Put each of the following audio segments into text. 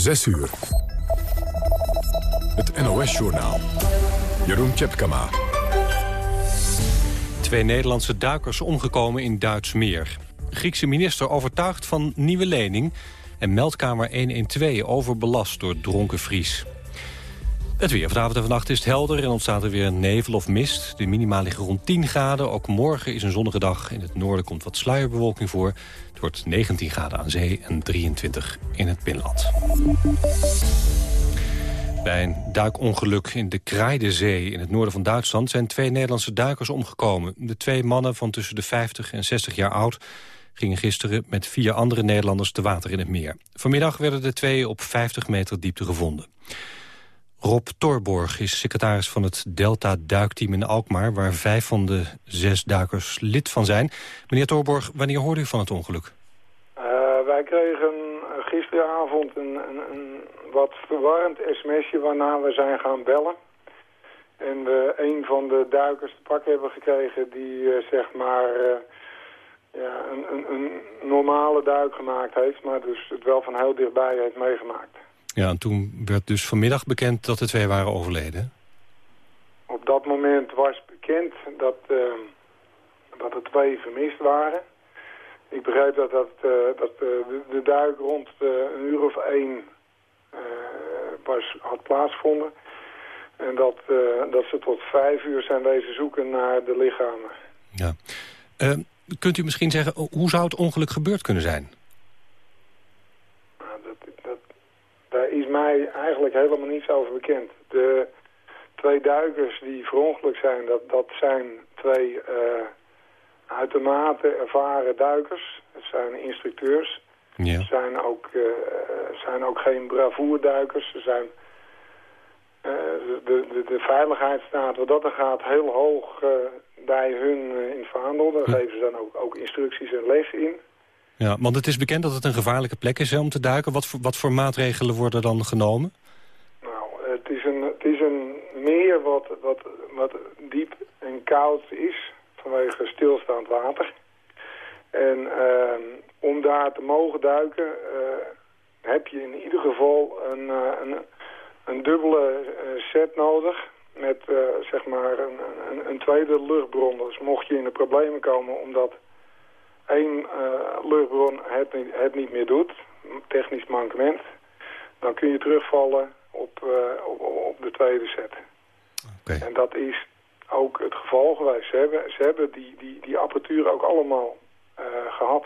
6 uur. Het NOS-journaal. Jeroen Tjepkama. Twee Nederlandse duikers omgekomen in Duits meer. Griekse minister overtuigd van nieuwe lening... en meldkamer 112 overbelast door dronken Fries. Het weer vanavond en vannacht is helder en ontstaat er weer nevel of mist. De minima liggen rond 10 graden. Ook morgen is een zonnige dag. In het noorden komt wat sluierbewolking voor. Het wordt 19 graden aan zee en 23 in het binnenland. Bij een duikongeluk in de Kraaidezee in het noorden van Duitsland... zijn twee Nederlandse duikers omgekomen. De twee mannen van tussen de 50 en 60 jaar oud... gingen gisteren met vier andere Nederlanders te water in het meer. Vanmiddag werden de twee op 50 meter diepte gevonden. Rob Torborg is secretaris van het Delta-duikteam in Alkmaar... waar vijf van de zes duikers lid van zijn. Meneer Torborg, wanneer hoorde u van het ongeluk? Uh, wij kregen gisteravond een, een, een, wat verwarrend sms'je waarna we zijn gaan bellen. En we een van de duikers te pakken hebben gekregen die uh, zeg maar... Uh, ja, een, een, een normale duik gemaakt heeft, maar dus het wel van heel dichtbij heeft meegemaakt. Ja, en toen werd dus vanmiddag bekend dat de twee waren overleden. Op dat moment was bekend dat, uh, dat er twee vermist waren. Ik begreep dat, dat, uh, dat uh, de, de, duik rond een uur of één was, had plaatsgevonden. En dat, dat ze tot vijf uur zijn wezen zoeken naar de lichamen. Ja. kunt u misschien zeggen, hoe zou het ongeluk gebeurd kunnen zijn? Daar is mij eigenlijk helemaal niets over bekend. De twee duikers die verongelukt zijn, dat, dat zijn twee uh, uitermate ervaren duikers. Het zijn instructeurs. Ja. Ze zijn ook, uh, zijn ook geen bravoerduikers. Ze zijn... Uh, de, de, de veiligheid staat, wat dat er gaat, heel hoog bij hun in het vaandel. Daar hm. geven ze dan ook, ook instructies en les in. Ja, want het is bekend dat het een gevaarlijke plek is om te duiken. Wat voor, wat voor maatregelen worden dan genomen? Nou, het is een, het is een meer wat, wat, wat diep en koud is vanwege stilstaand water. En uh, om daar te mogen duiken uh, heb je in ieder geval een, uh, een, een dubbele eh, set nodig met zeg maar een, een, een, tweede luchtbron. Dus mocht je in de problemen komen omdat één uh, luchtbron het niet, het niet meer doet, technisch mankement, dan kun je terugvallen op, uh, op, op, de tweede set. Okay. En dat is ook het geval geweest. Ze hebben, ze hebben die, die, die apparatuur ook allemaal uh, gehad.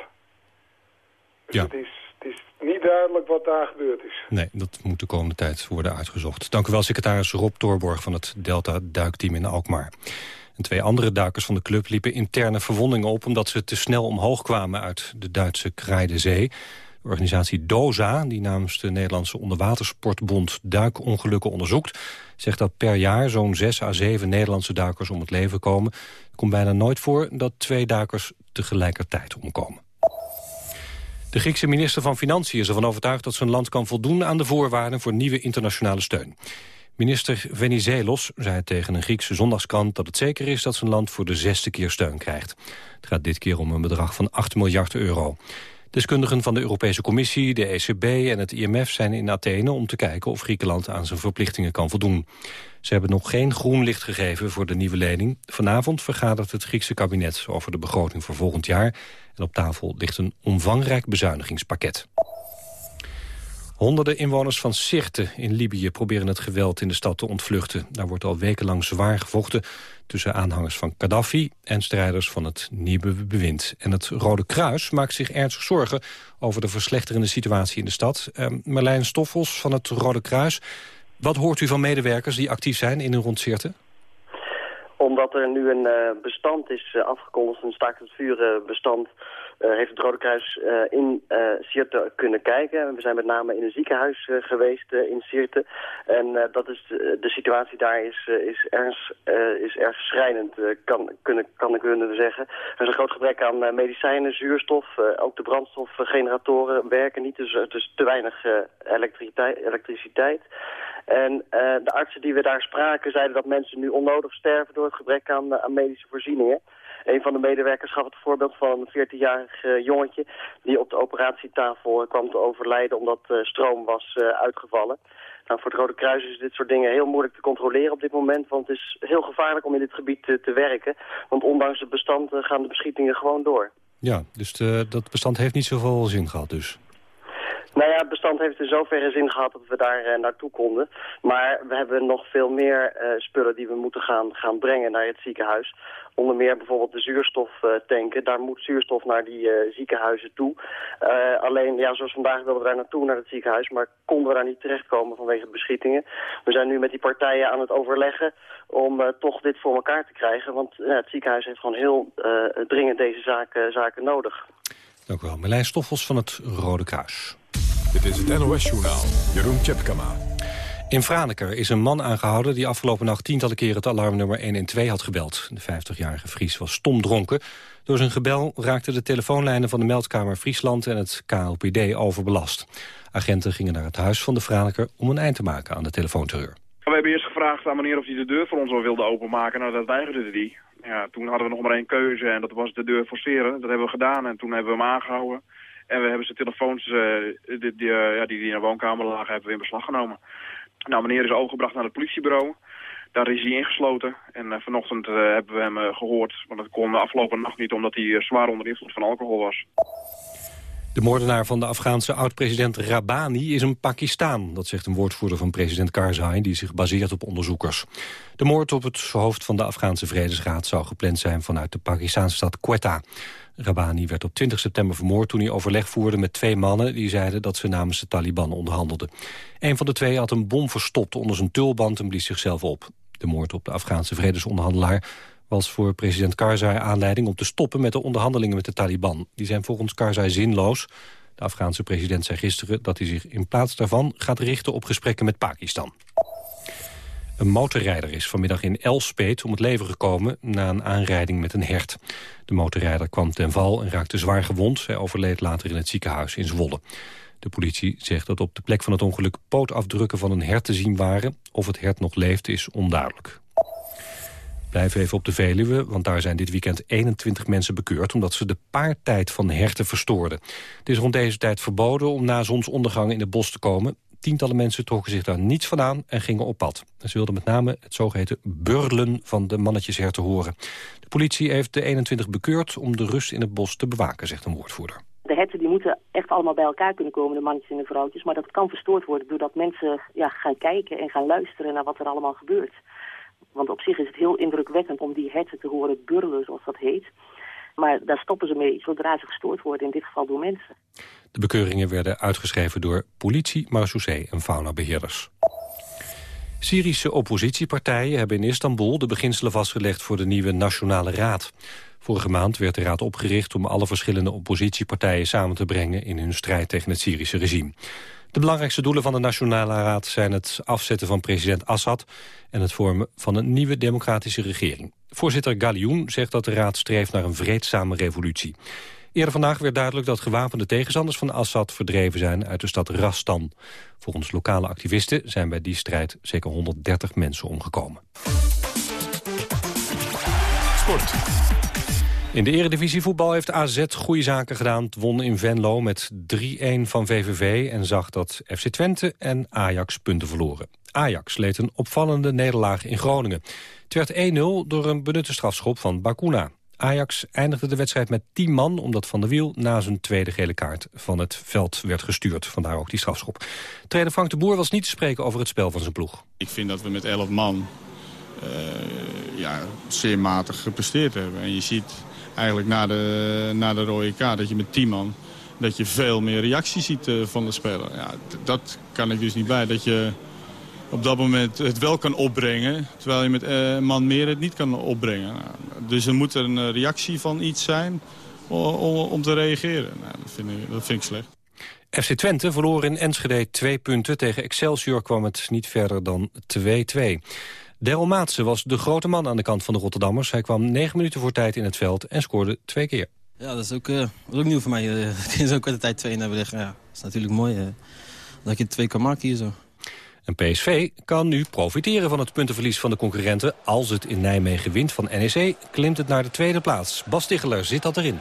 Dus ja. het, is, het is niet duidelijk wat daar gebeurd is. Nee, dat moet de komende tijd worden uitgezocht. Dank u wel, secretaris Rob Toorborg van het Delta-duikteam in Alkmaar. En twee andere duikers van de club liepen interne verwondingen op... omdat ze te snel omhoog kwamen uit de Duitse Kraaide Zee. De organisatie DOZA, die namens de Nederlandse Onderwatersportbond duikongelukken onderzoekt... zegt dat per jaar zo'n 6 à 7 Nederlandse duikers om het leven komen. Het komt bijna nooit voor dat twee duikers tegelijkertijd omkomen. De Griekse minister van Financiën is ervan overtuigd dat zijn land kan voldoen aan de voorwaarden voor nieuwe internationale steun. Minister Venizelos zei tegen een Griekse zondagskrant dat het zeker is dat zijn land voor de zesde keer steun krijgt. Het gaat dit keer om een bedrag van 8 miljard euro. Deskundigen van de Europese Commissie, de ECB en het IMF zijn in Athene om te kijken of Griekenland aan zijn verplichtingen kan voldoen. Ze hebben nog geen groen licht gegeven voor de nieuwe lening. Vanavond vergadert het Griekse kabinet over de begroting voor volgend jaar. En op tafel ligt een omvangrijk bezuinigingspakket. Honderden inwoners van Sirte in Libië proberen het geweld in de stad te ontvluchten. Daar wordt al wekenlang zwaar gevochten tussen aanhangers van Gaddafi en strijders van het nieuwe bewind. En het Rode Kruis maakt zich ernstig zorgen over de verslechterende situatie in de stad. Uh, Marlijn Stoffels van het Rode Kruis, wat hoort u van medewerkers die actief zijn in en rond Sirte? Omdat er nu een uh, bestand is uh, afgekondigd, een staakt het vuren bestand heeft het Rode Kruis uh, in uh, Sirte kunnen kijken. We zijn met name in een ziekenhuis geweest in Sirte. En dat is de, situatie daar is, is, erg, is erg schrijnend, kan, kunnen, kan ik kunnen zeggen. Er is een groot gebrek aan medicijnen, zuurstof. ook de brandstofgeneratoren werken niet, dus, dus te weinig elektriciteit. elektriciteit. En de artsen die we daar spraken zeiden dat mensen nu onnodig sterven door het gebrek aan, aan medische voorzieningen. Een van de medewerkers gaf het voorbeeld van een 14-jarig jongetje... die op de operatietafel kwam te overlijden omdat stroom was uitgevallen. Nou, voor het Rode Kruis is dit soort dingen heel moeilijk te controleren op dit moment. Want het is heel gevaarlijk om in dit gebied te, te werken. Want ondanks het bestand gaan de beschietingen gewoon door. Ja, dus de, dat bestand heeft niet zoveel zin gehad dus. Nou ja, het bestand heeft in zoverre zin gehad dat we daar naartoe konden. Maar we hebben nog veel meer spullen die we moeten gaan, gaan brengen naar het ziekenhuis. Onder meer bijvoorbeeld de zuurstoftanken. Daar moet zuurstof naar die uh, ziekenhuizen toe. alleen, ja, zoals vandaag wilden we daar naartoe, naar het ziekenhuis. Maar konden we daar niet terechtkomen vanwege de beschietingen. We zijn nu met die partijen aan het overleggen om toch dit voor elkaar te krijgen. Want het ziekenhuis heeft gewoon heel dringend deze zaken, zaken nodig. Dank u wel. Merlijn Stoffels van het Rode Kruis. Dit is het NOS-journaal. Jeroen Tjepkama. In Franeker is een man aangehouden die afgelopen nacht tientallen keren het alarmnummer 112 had gebeld. De 50-jarige Fries was stomdronken. Door zijn gebel raakten de telefoonlijnen van de meldkamer Friesland en het KLPD overbelast. Agenten gingen naar het huis van de Franeker om een eind te maken aan de telefoonterreur. We hebben eerst gevraagd aan meneer of hij de deur voor ons wel wilde openmaken. Nou, dat weigerde hij. Ja, toen hadden we nog maar één keuze en dat was de deur forceren. Dat hebben we gedaan en toen hebben we hem aangehouden. En we hebben zijn telefoons uh, die, die, ja, die, die in de woonkamer lagen, hebben we in beslag genomen. Nou, meneer is overgebracht naar het politiebureau. Daar is hij ingesloten. En uh, vanochtend hebben we hem gehoord. Want dat kon de afgelopen nacht niet, omdat hij zwaar onder invloed van alcohol was. De moordenaar van de Afghaanse oud-president Rabani is een Pakistan. Dat zegt een woordvoerder van president Karzai, die zich baseert op onderzoekers. De moord op het hoofd van de Afghaanse Vredesraad zou gepland zijn vanuit de Pakistanse stad Quetta. Rabani werd op 20 september vermoord toen hij overleg voerde met twee mannen... die zeiden dat ze namens de Taliban onderhandelden. Een van de twee had een bom verstopt onder zijn tulband en blies zichzelf op. De moord op de Afghaanse vredesonderhandelaar was voor president Karzai aanleiding om te stoppen met de onderhandelingen met de Taliban. Die zijn volgens Karzai zinloos. De Afghaanse president zei gisteren dat hij zich in plaats daarvan gaat richten op gesprekken met Pakistan. Een motorrijder is vanmiddag in Elspeet om het leven gekomen na een aanrijding met een hert. De motorrijder kwam ten val en raakte zwaar gewond. Hij overleed later in het ziekenhuis in Zwolle. De politie zegt dat op de plek van het ongeluk pootafdrukken van een hert te zien waren. Of het hert nog leeft is onduidelijk. Blijf even op de Veluwe, want daar zijn dit weekend 21 mensen bekeurd... omdat ze de paartijd van herten verstoorden. Het is rond deze tijd verboden om na zonsondergang in het bos te komen. Tientallen mensen trokken zich daar niets van aan en gingen op pad. Ze wilden met name het zogeheten burlen van de mannetjesherten horen. De politie heeft de 21 bekeurd om de rust in het bos te bewaken, zegt een woordvoerder. De herten die moeten echt allemaal bij elkaar kunnen komen, de mannetjes en de vrouwtjes. Maar dat kan verstoord worden doordat mensen ja, gaan kijken en gaan luisteren naar wat er allemaal gebeurt. Want op zich is het heel indrukwekkend om die herten te horen burlen, zoals dat heet. Maar daar stoppen ze mee zodra ze gestoord worden, in dit geval door mensen. De bekeuringen werden uitgeschreven door politie, marechaussee en faunabeheerders. Syrische oppositiepartijen hebben in Istanbul de beginselen vastgelegd voor de nieuwe Nationale Raad. Vorige maand werd de raad opgericht om alle verschillende oppositiepartijen samen te brengen in hun strijd tegen het Syrische regime. De belangrijkste doelen van de Nationale Raad zijn het afzetten van president Assad en het vormen van een nieuwe democratische regering. Voorzitter Galioen zegt dat de raad streeft naar een vreedzame revolutie. Eerder vandaag werd duidelijk dat gewapende tegenstanders van Assad verdreven zijn uit de stad Rastan. Volgens lokale activisten zijn bij die strijd zeker 130 mensen omgekomen. In de eredivisie voetbal heeft AZ goede zaken gedaan. Het won in Venlo met 3-1 van VVV en zag dat FC Twente en Ajax punten verloren. Ajax leed een opvallende nederlaag in Groningen. Het werd 1-0 door een benutte strafschop van Bakuna. Ajax eindigde de wedstrijd met 10 man... omdat Van der Wiel na zijn tweede gele kaart van het veld werd gestuurd. Vandaar ook die strafschop. Trainer Frank de Boer was niet te spreken over het spel van zijn ploeg. Ik vind dat we met 11 man uh, ja, zeer matig gepresteerd hebben. En je ziet eigenlijk na de, na de rode kaart dat je met 10 man... dat je veel meer reactie ziet uh, van de speler. Ja, dat kan ik dus niet bij. Dat je op dat moment het wel kan opbrengen... terwijl je met een uh, man meer het niet kan opbrengen. Nou, dus er moet een reactie van iets zijn om te reageren. Nou, dat, vind ik, dat vind ik slecht. FC Twente verloor in Enschede twee punten. Tegen Excelsior kwam het niet verder dan 2-2. Daryl Maatsen was de grote man aan de kant van de Rotterdammers. Hij kwam negen minuten voor tijd in het veld en scoorde twee keer. Ja, dat is ook, uh, ook nieuw voor mij. Uh, in zo'n korte tijd twee hebben liggen. Ja, dat is natuurlijk mooi uh, dat je twee kan maken hier zo. En PSV kan nu profiteren van het puntenverlies van de concurrenten. Als het in Nijmegen wint van NEC, klimt het naar de tweede plaats. Bas Ticheler zit dat erin.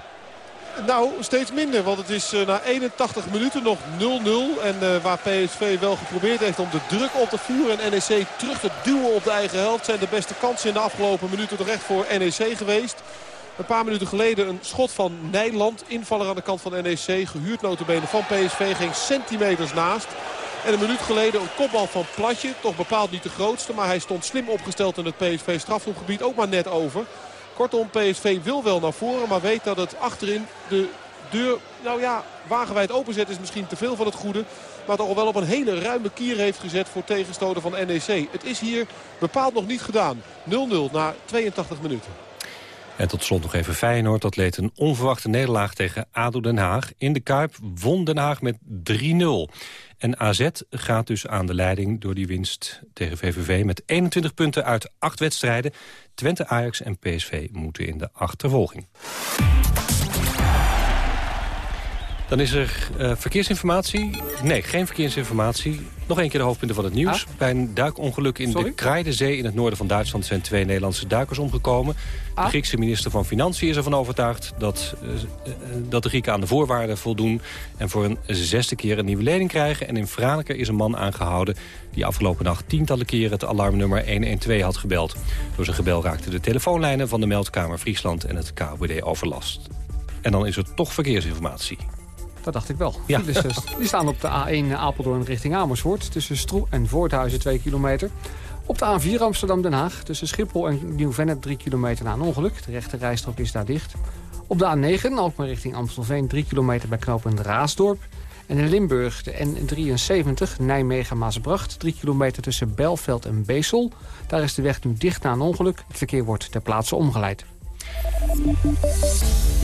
Nou, steeds minder, want het is uh, na 81 minuten nog 0-0. En uh, waar PSV wel geprobeerd heeft om de druk op te voeren... en NEC terug te duwen op de eigen helft... zijn de beste kansen in de afgelopen minuten toch echt voor NEC geweest. Een paar minuten geleden een schot van Nijland. Invaller aan de kant van NEC. Gehuurd notabene van PSV. Geen centimeters naast. En een minuut geleden een kopbal van Platje. Toch bepaald niet de grootste. Maar hij stond slim opgesteld in het PSV strafschopgebied. Ook maar net over. Kortom, PSV wil wel naar voren. Maar weet dat het achterin de deur, nou ja, wagenwijd openzet is misschien te veel van het goede. Maar toch wel op een hele ruime kier heeft gezet voor tegenstoten van NEC. Het is hier bepaald nog niet gedaan. 0-0 na 82 minuten. En tot slot nog even Feyenoord. Dat leed een onverwachte nederlaag tegen ADO Den Haag. In de Kuip won Den Haag met 3-0. En AZ gaat dus aan de leiding door die winst tegen VVV... met 21 punten uit 8 wedstrijden. Twente, Ajax en PSV moeten in de achtervolging. Dan is er uh, verkeersinformatie. Nee, geen verkeersinformatie. Nog een keer de hoofdpunten van het nieuws. Ah? Bij een duikongeluk in de Kraaidezee in het noorden van Duitsland... zijn twee Nederlandse duikers omgekomen. Ah? De Griekse minister van Financiën is ervan overtuigd... Dat, uh, uh, dat de Grieken aan de voorwaarden voldoen... en voor een zesde keer een nieuwe lening krijgen. En in Franeker is een man aangehouden... die afgelopen nacht tientallen keren het alarmnummer 112 had gebeld. Door zijn gebel raakten de telefoonlijnen van de meldkamer Friesland... en het KWD overlast. En dan is er toch verkeersinformatie. Dat dacht ik wel. Ja. die staan op de A1 Apeldoorn richting Amersfoort. Tussen Stroe en Voorthuizen 2 kilometer. Op de A4 Amsterdam-Den Haag. Tussen Schiphol en Nieuw-Vennep 3 kilometer na een ongeluk. De rechte rijstrook is daar dicht. Op de A9 Alkmaar richting Amstelveen 3 kilometer bij knooppunt Raasdorp. En in Limburg de N73 Nijmegen-Maasbracht. 3 kilometer tussen Belveld en Beesel. Daar is de weg nu dicht na een ongeluk. Het verkeer wordt ter plaatse omgeleid.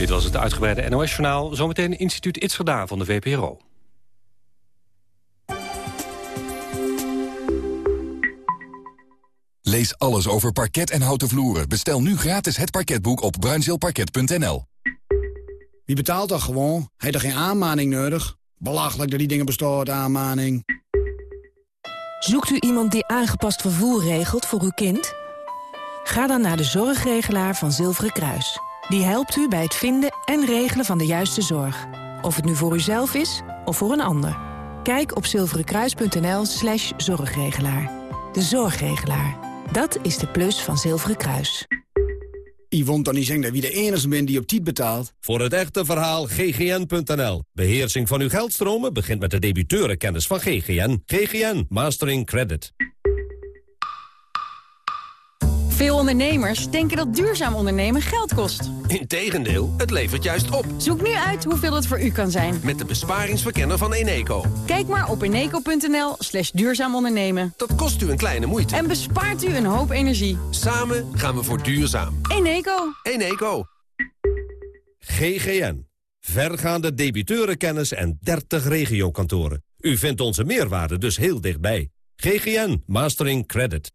Dit was het uitgebreide NOS-journaal. Zometeen instituut Itzerda van de VPRO. Lees alles over parket en houten vloeren. Bestel nu gratis het parketboek op bruinzeelparket.nl. Wie betaalt dat gewoon? Hij heeft geen aanmaning nodig? Belachelijk dat die dingen bestaan, aanmaning. Zoekt u iemand die aangepast vervoer regelt voor uw kind? Ga dan naar de zorgregelaar van Zilveren Kruis. Die helpt u bij het vinden en regelen van de juiste zorg. Of het nu voor uzelf is of voor een ander. Kijk op zilverenkruis.nl slash zorgregelaar. De zorgregelaar. Dat is de plus van Zilveren Kruis. Yvonne dan niet zeggen dat wie de enige bent die op tijd betaalt. Voor het echte verhaal ggn.nl. Beheersing van uw geldstromen begint met de debiteurenkennis van GGN. GGN Mastering Credit. Veel ondernemers denken dat duurzaam ondernemen geld kost. Integendeel, het levert juist op. Zoek nu uit hoeveel het voor u kan zijn. Met de besparingsverkenner van Eneco. Kijk maar op eneco.nl slash duurzaam ondernemen. Dat kost u een kleine moeite. En bespaart u een hoop energie. Samen gaan we voor duurzaam. Eneco. Eneco. GGN. Vergaande debiteurenkennis en 30 regiokantoren. U vindt onze meerwaarde dus heel dichtbij. GGN Mastering Credit.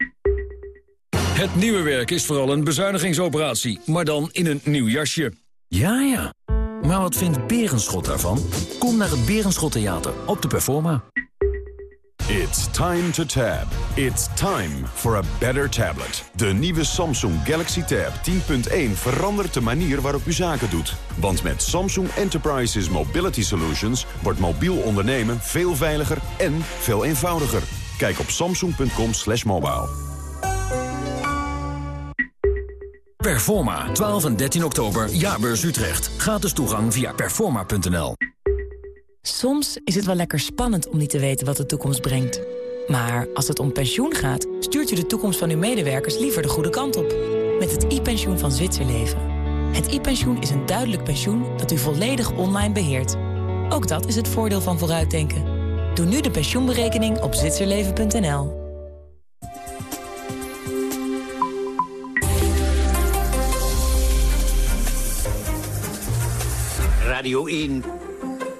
Het nieuwe werk is vooral een bezuinigingsoperatie, maar dan in een nieuw jasje. Ja, ja. Maar wat vindt Berenschot daarvan? Kom naar het Berenschot Theater op de Performa. It's time to tab. It's time for a better tablet. De nieuwe Samsung Galaxy Tab 10.1 verandert de manier waarop u zaken doet. Want met Samsung Enterprises Mobility Solutions wordt mobiel ondernemen veel veiliger en veel eenvoudiger. Kijk op samsung.com mobile. Performa, 12 en 13 oktober, Jaarbeurs Utrecht. Gratis toegang via performa.nl. Soms is het wel lekker spannend om niet te weten wat de toekomst brengt. Maar als het om pensioen gaat, stuurt u de toekomst van uw medewerkers liever de goede kant op. Met het e-pensioen van Zwitserleven. Het e-pensioen is een duidelijk pensioen dat u volledig online beheert. Ook dat is het voordeel van vooruitdenken. Doe nu de pensioenberekening op zwitserleven.nl. Radio 1,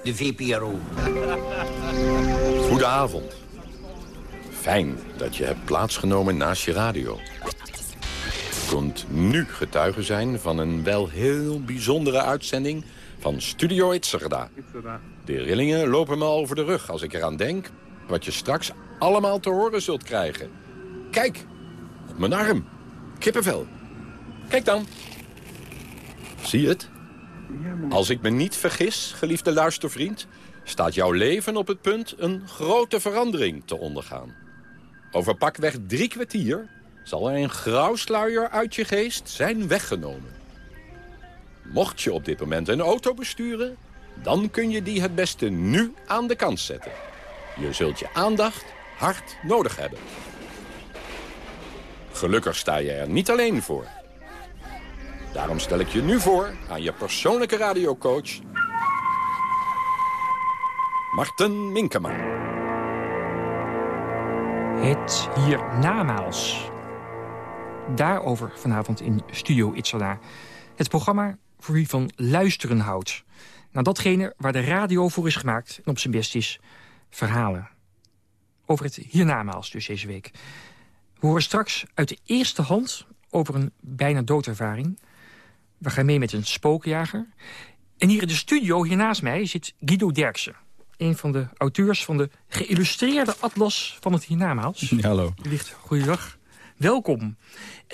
de VPRO. Goedenavond. Fijn dat je hebt plaatsgenomen naast je radio. Je kunt nu getuige zijn van een wel heel bijzondere uitzending van Studio Itzerda. De rillingen lopen me over de rug als ik eraan denk. wat je straks allemaal te horen zult krijgen. Kijk, op mijn arm. Kippenvel. Kijk dan. Zie je het? Als ik me niet vergis, geliefde luistervriend... staat jouw leven op het punt een grote verandering te ondergaan. Over pakweg drie kwartier zal er een grauwsluier uit je geest zijn weggenomen. Mocht je op dit moment een auto besturen... dan kun je die het beste nu aan de kant zetten. Je zult je aandacht hard nodig hebben. Gelukkig sta je er niet alleen voor. Daarom stel ik je nu voor aan je persoonlijke radiocoach... Marten Minkema. Het hiernamaals. Daarover vanavond in Studio Itzada. Het programma voor wie van luisteren houdt. Naar datgene waar de radio voor is gemaakt en op zijn best is. Verhalen. Over het hiernamaals dus deze week. We horen straks uit de eerste hand over een bijna doodervaring. We gaan mee met een spookjager. En hier in de studio, hier naast mij, zit Guido Derksen. Een van de auteurs van de geïllustreerde atlas van het hiernamaals. hallo. U ligt, goeiedag. Welkom.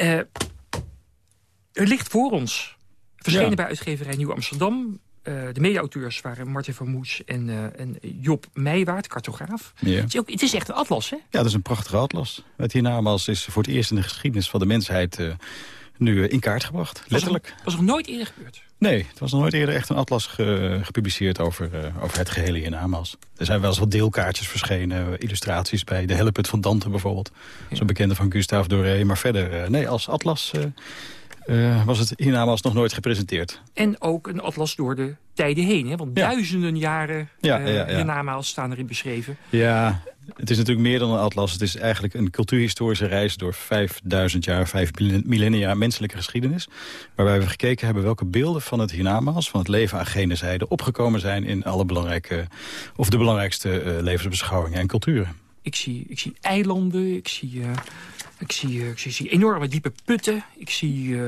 Uh, ligt voor ons. Verschenen Ja. bij uitgeverij Nieuw Amsterdam. Eh, de mede-auteurs waren Martin van Moes en, en Job Meijwaard, cartograaf. Ja. Het, is ook, het is echt een atlas, hè? Ja, dat is een prachtige atlas. Het hiernamaals is voor het eerst in de geschiedenis van de mensheid... nu eh, in kaart gebracht, letterlijk. Was er, was er nooit eerder gebeurd. Nee, het was nog nooit eerder echt een atlas ge- gepubliceerd over, eh, over het gehele hiernamaals. Er zijn wel eens wat deelkaartjes verschenen, eh, illustraties bij de Helleput van Dante bijvoorbeeld. Zo'n bekende van Gustave Doré. Maar verder, nee, als atlas was het hiernamaals nog nooit gepresenteerd. En ook een atlas door de tijden heen. Hè? Want duizenden jaren Ja, ja, ja. hiernamaals staan erin beschreven. Ja, het is natuurlijk meer dan een atlas. Het is eigenlijk een cultuurhistorische reis door 5000 jaar, vijf millennia menselijke geschiedenis. Waarbij we gekeken hebben welke beelden van het hiernamaals, van het leven aan gene zijde, opgekomen zijn in alle belangrijke, of de belangrijkste eh, levensbeschouwingen en culturen. Ik zie, ik zie eilanden, ik zie, eh, ik, zie, eh, ik, zie, zie enorme diepe putten. Ik zie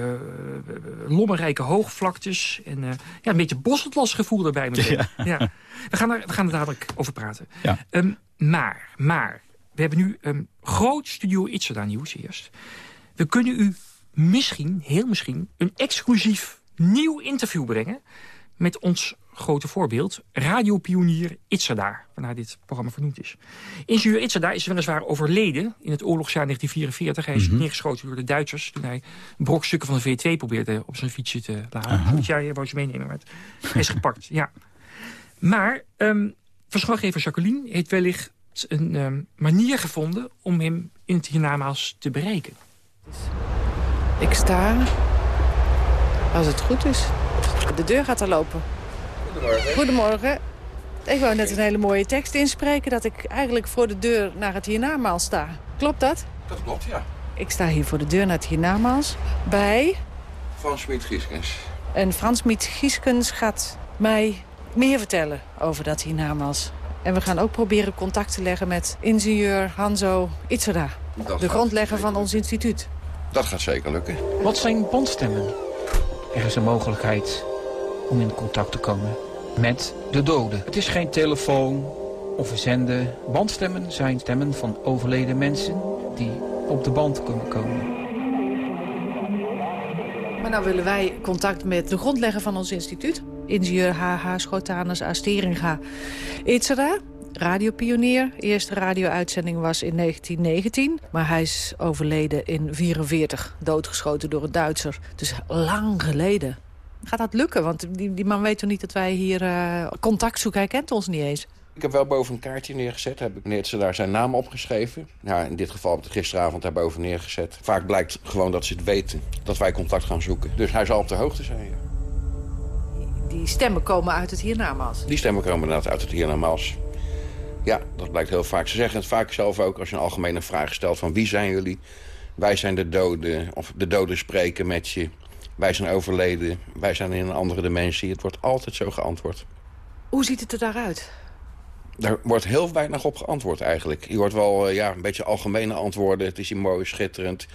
lommerrijke hoogvlaktes. En ja, een beetje bosatlasgevoel erbij meteen. Ja. Ja. We, gaan er, we gaan er dadelijk over praten. Ja. Ehm, maar, maar, we hebben nu een groot Studio Itzada nieuws eerst. We kunnen u misschien, heel misschien, een exclusief nieuw interview brengen... met ons grote voorbeeld, radiopionier Itzada, waarnaar dit programma vernoemd is. Ingenieur Itzada is weliswaar overleden in het oorlogsjaar 1944. Hij is Mhm. neergeschoten door de Duitsers toen hij brokstukken van de V2 probeerde op zijn fietsje te laden. Aha. Ja, je wou ze meenemen, maar hij is gepakt, ja. Maar ehm verslaggever Jacqueline heeft wellicht een ehm, manier gevonden om hem in het hiernamaals te bereiken. Ik sta, als het goed is, de deur gaat er lopen. Goedemorgen. Goedemorgen. Ik wou net een hele mooie tekst inspreken... dat ik eigenlijk voor de deur naar het hiernamaals sta. Klopt dat? Dat klopt, ja. Ik sta hier voor de deur naar het hiernamaals bij... Van Smit Gieskens. En Frans Miet Gieskens gaat mij meer vertellen over dat hiernamaals. En we gaan ook proberen contact te leggen met ingenieur Hanzo Itzera. Dat De grondlegger van ons instituut. Dat gaat zeker lukken. Wat zijn bandstemmen? Er is een mogelijkheid om in contact te komen met de doden. Het is geen telefoon of een zender. Bandstemmen zijn stemmen van overleden mensen die op de band kunnen komen. Maar nou willen wij contact met de grondlegger van ons instituut. Ingenieur H.H. Schotanus Asteringa Itzera. Radiopionier. Eerste radio-uitzending was in 1919. Maar hij is overleden in 1944. Doodgeschoten door een Duitser. Dus lang geleden. Gaat dat lukken? Want die, die man weet toch niet dat wij hier eh, contact zoeken? Hij kent ons niet eens. Ik heb wel boven een kaartje neergezet. Heb ik meneer ze daar zijn naam opgeschreven. Ja, in dit geval heb ik het gisteravond daarboven neergezet. Vaak blijkt gewoon dat ze het weten. Dat wij contact gaan zoeken. Dus hij zal op de hoogte zijn. ja. Die stemmen komen uit het hiernamaals. Die stemmen komen inderdaad uit het hiernamaals. Ja, dat blijkt heel vaak. Ze zeggen het vaak zelf ook als je een algemene vraag stelt van wie zijn jullie? Wij zijn de doden. Of de doden spreken met je. Wij zijn overleden. Wij zijn in een andere dimensie. Het wordt altijd zo geantwoord. Hoe ziet het er daaruit? Daar wordt heel weinig op geantwoord eigenlijk. Je hoort wel eh, ja, een beetje algemene antwoorden. Het is hier mooi, schitterend.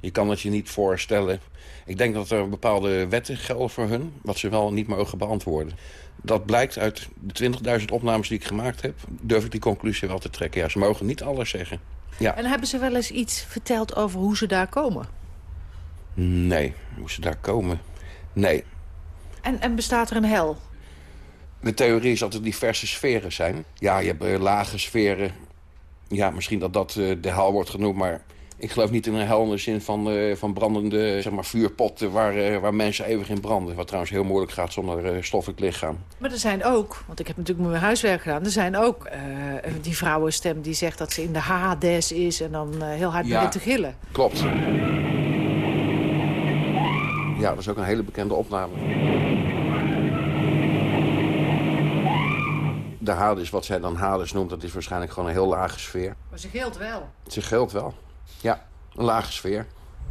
Je kan het je niet voorstellen. Ik denk dat er bepaalde wetten gelden voor hun... wat ze wel niet mogen beantwoorden. Dat blijkt uit de 20.000 opnames die ik gemaakt heb... durf ik die conclusie wel te trekken. Ja, ze mogen niet alles zeggen. Ja. En hebben ze wel eens iets verteld over hoe ze daar komen? Nee, hoe ze daar komen. Nee. En, en bestaat er een hel? De theorie is dat er diverse sferen zijn. Ja, je hebt eh, lage sferen. Ja, misschien dat dat eh, de hel wordt genoemd, maar... Ik geloof niet in een hel in de zin van, uh, van brandende zeg maar, vuurpotten... Waar, waar mensen eeuwig in branden. Wat trouwens heel moeilijk gaat zonder stoffelijk lichaam. Maar er zijn ook, want ik heb natuurlijk mijn huiswerk gedaan... er zijn ook die vrouwenstem die zegt dat ze in de Hades is... en dan heel hard ja, begint te gillen. Klopt. Ja, dat is ook een hele bekende opname. De Hades, wat zij dan Hades noemt, dat is waarschijnlijk gewoon een heel lage sfeer. Maar ze geldt wel. Ze geldt wel, ja. Een lage sfeer.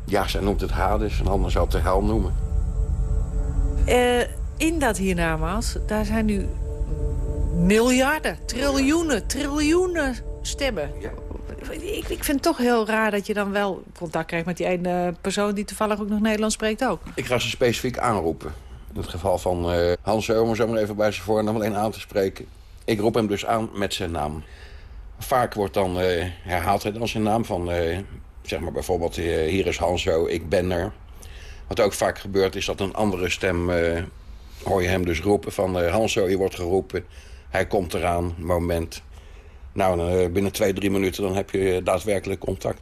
Ja, zij noemt het Hades, een ander zou het de hel noemen. Uh, in dat hiernamaals, daar zijn nu miljarden, triljoenen, triljoenen stemmen. Ja. Ik, ik vind het toch heel raar dat je dan wel contact krijgt met die ene persoon... die toevallig ook nog Nederlands spreekt ook. Ik ga ze specifiek aanroepen. In het geval van uh, Hans Zomer, zo maar even bij zijn voornaam alleen aan te spreken. Ik roep hem dus aan met zijn naam. Vaak wordt dan, uh, herhaalt hij dan zijn naam van... Uh, zeg maar bijvoorbeeld, hier is Hanso, ik ben er. Wat ook vaak gebeurt is dat een andere stem... hoor je hem dus roepen van Hanso, je wordt geroepen. Hij komt eraan, moment. Nou, binnen twee, drie minuten dan heb je daadwerkelijk contact.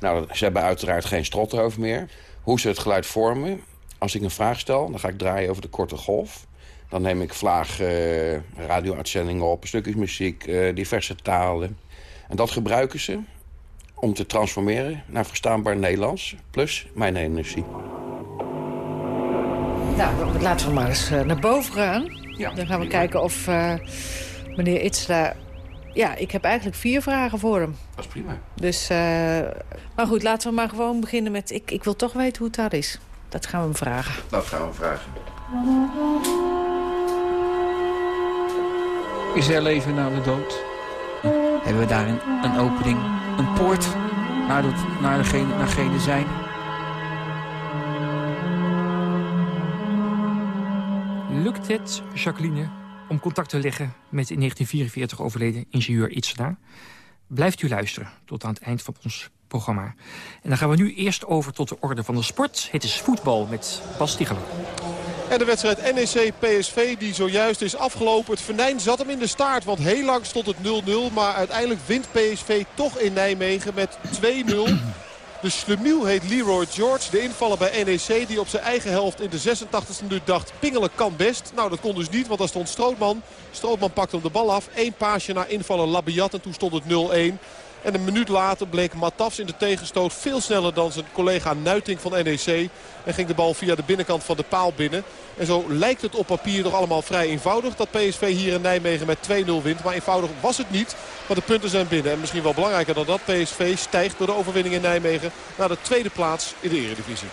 Nou, ze hebben uiteraard geen strothoofd meer. Hoe ze het geluid vormen, als ik een vraag stel... dan ga ik draaien over de korte golf. Dan neem ik vlaag uh, radio-uitzendingen op, stukjes muziek, uh, diverse talen. En dat gebruiken ze om te transformeren naar verstaanbaar Nederlands... plus mijn energie. Nou, laten we maar eens uh, naar boven gaan. Ja, dan gaan we kijken of meneer Itsla... Ja, ik heb eigenlijk vier vragen voor hem. Dat is prima. Dus, maar goed, laten we maar gewoon beginnen met... Ik, ik wil toch weten hoe het daar is. Dat gaan we hem vragen. Dat gaan we hem vragen. Is er leven na de dood? Hebben we daar een, een opening, een poort naar, de, naar, degene, naar degene zijn? Lukt het, Jacqueline, om contact te leggen met in 1944 overleden ingenieur Itzada? Blijft u luisteren tot aan het eind van ons programma. En dan gaan we nu eerst over tot de orde van de sport. Het is voetbal met Bas. En de wedstrijd NEC-PSV die zojuist is afgelopen. Het venijn zat hem in de staart, want heel lang stond het 0-0. Maar uiteindelijk wint PSV toch in Nijmegen met 2-0. De slemiel heet Leroy George. De invaller bij NEC die op zijn eigen helft in de 86e minuut dacht... pingelen kan best. Nou, dat kon dus niet, want daar stond Strootman. Strootman pakte hem de bal af. Eén paasje naar invaller Labiat en toen stond het 0-1. En een minuut later bleek Matafs in de tegenstoot veel sneller dan zijn collega Nuiting van NEC. En ging de bal via de binnenkant van de paal binnen. En zo lijkt het op papier nog allemaal vrij eenvoudig dat PSV hier in Nijmegen met 2-0 wint. Maar eenvoudig was het niet, maar de punten zijn binnen. En misschien wel belangrijker dan dat, PSV stijgt door de overwinning in Nijmegen naar de tweede plaats in de eredivisie.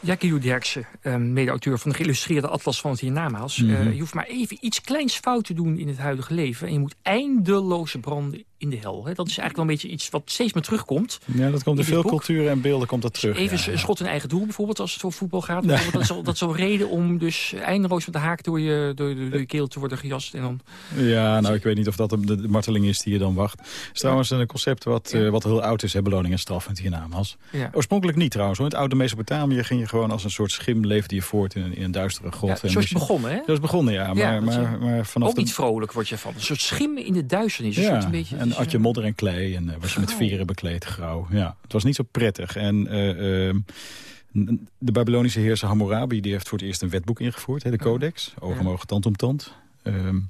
Jackie Derksen, ehm, mede-auteur van de geïllustreerde atlas van het hiernamaals. Mm je hoeft maar even iets kleins fout te doen in het huidige leven. En je moet eindeloze branden in de hel. Hè? Dat is eigenlijk wel een beetje iets wat steeds meer terugkomt. Ja, dat komt in veel culturen en beelden komt dat terug. Even een schot in eigen doel bijvoorbeeld, als het over voetbal gaat. Dat, is al, dat is al reden om dus eindeloos met de haak door je, door, door je keel te worden gejast. En dan... Ja, nou ik weet niet of dat de, marteling is die je dan wacht. Het is trouwens een concept wat, uh, wat heel oud is, hè, beloning en straf het hiernamaals. Ja. Oorspronkelijk niet trouwens. Hoor. In het oude Mesopotamië ging je gewoon als een soort schim, leefde je voort in een, in een duistere grot. Ja, zo is het begonnen, hè? Zo is begonnen, ja. Maar, maar, maar, vanaf ook niet vrolijk word je van. Een soort schim in de duisternis. Een ja, soort een beetje, en had je modder en klei en uh, was je met veren bekleed, grauw. Ja, het was niet zo prettig. En uh, de Babylonische heerser Hammurabi die heeft voor het eerst een wetboek ingevoerd, hè, de codex. Oog om oog, tand om tand. Um,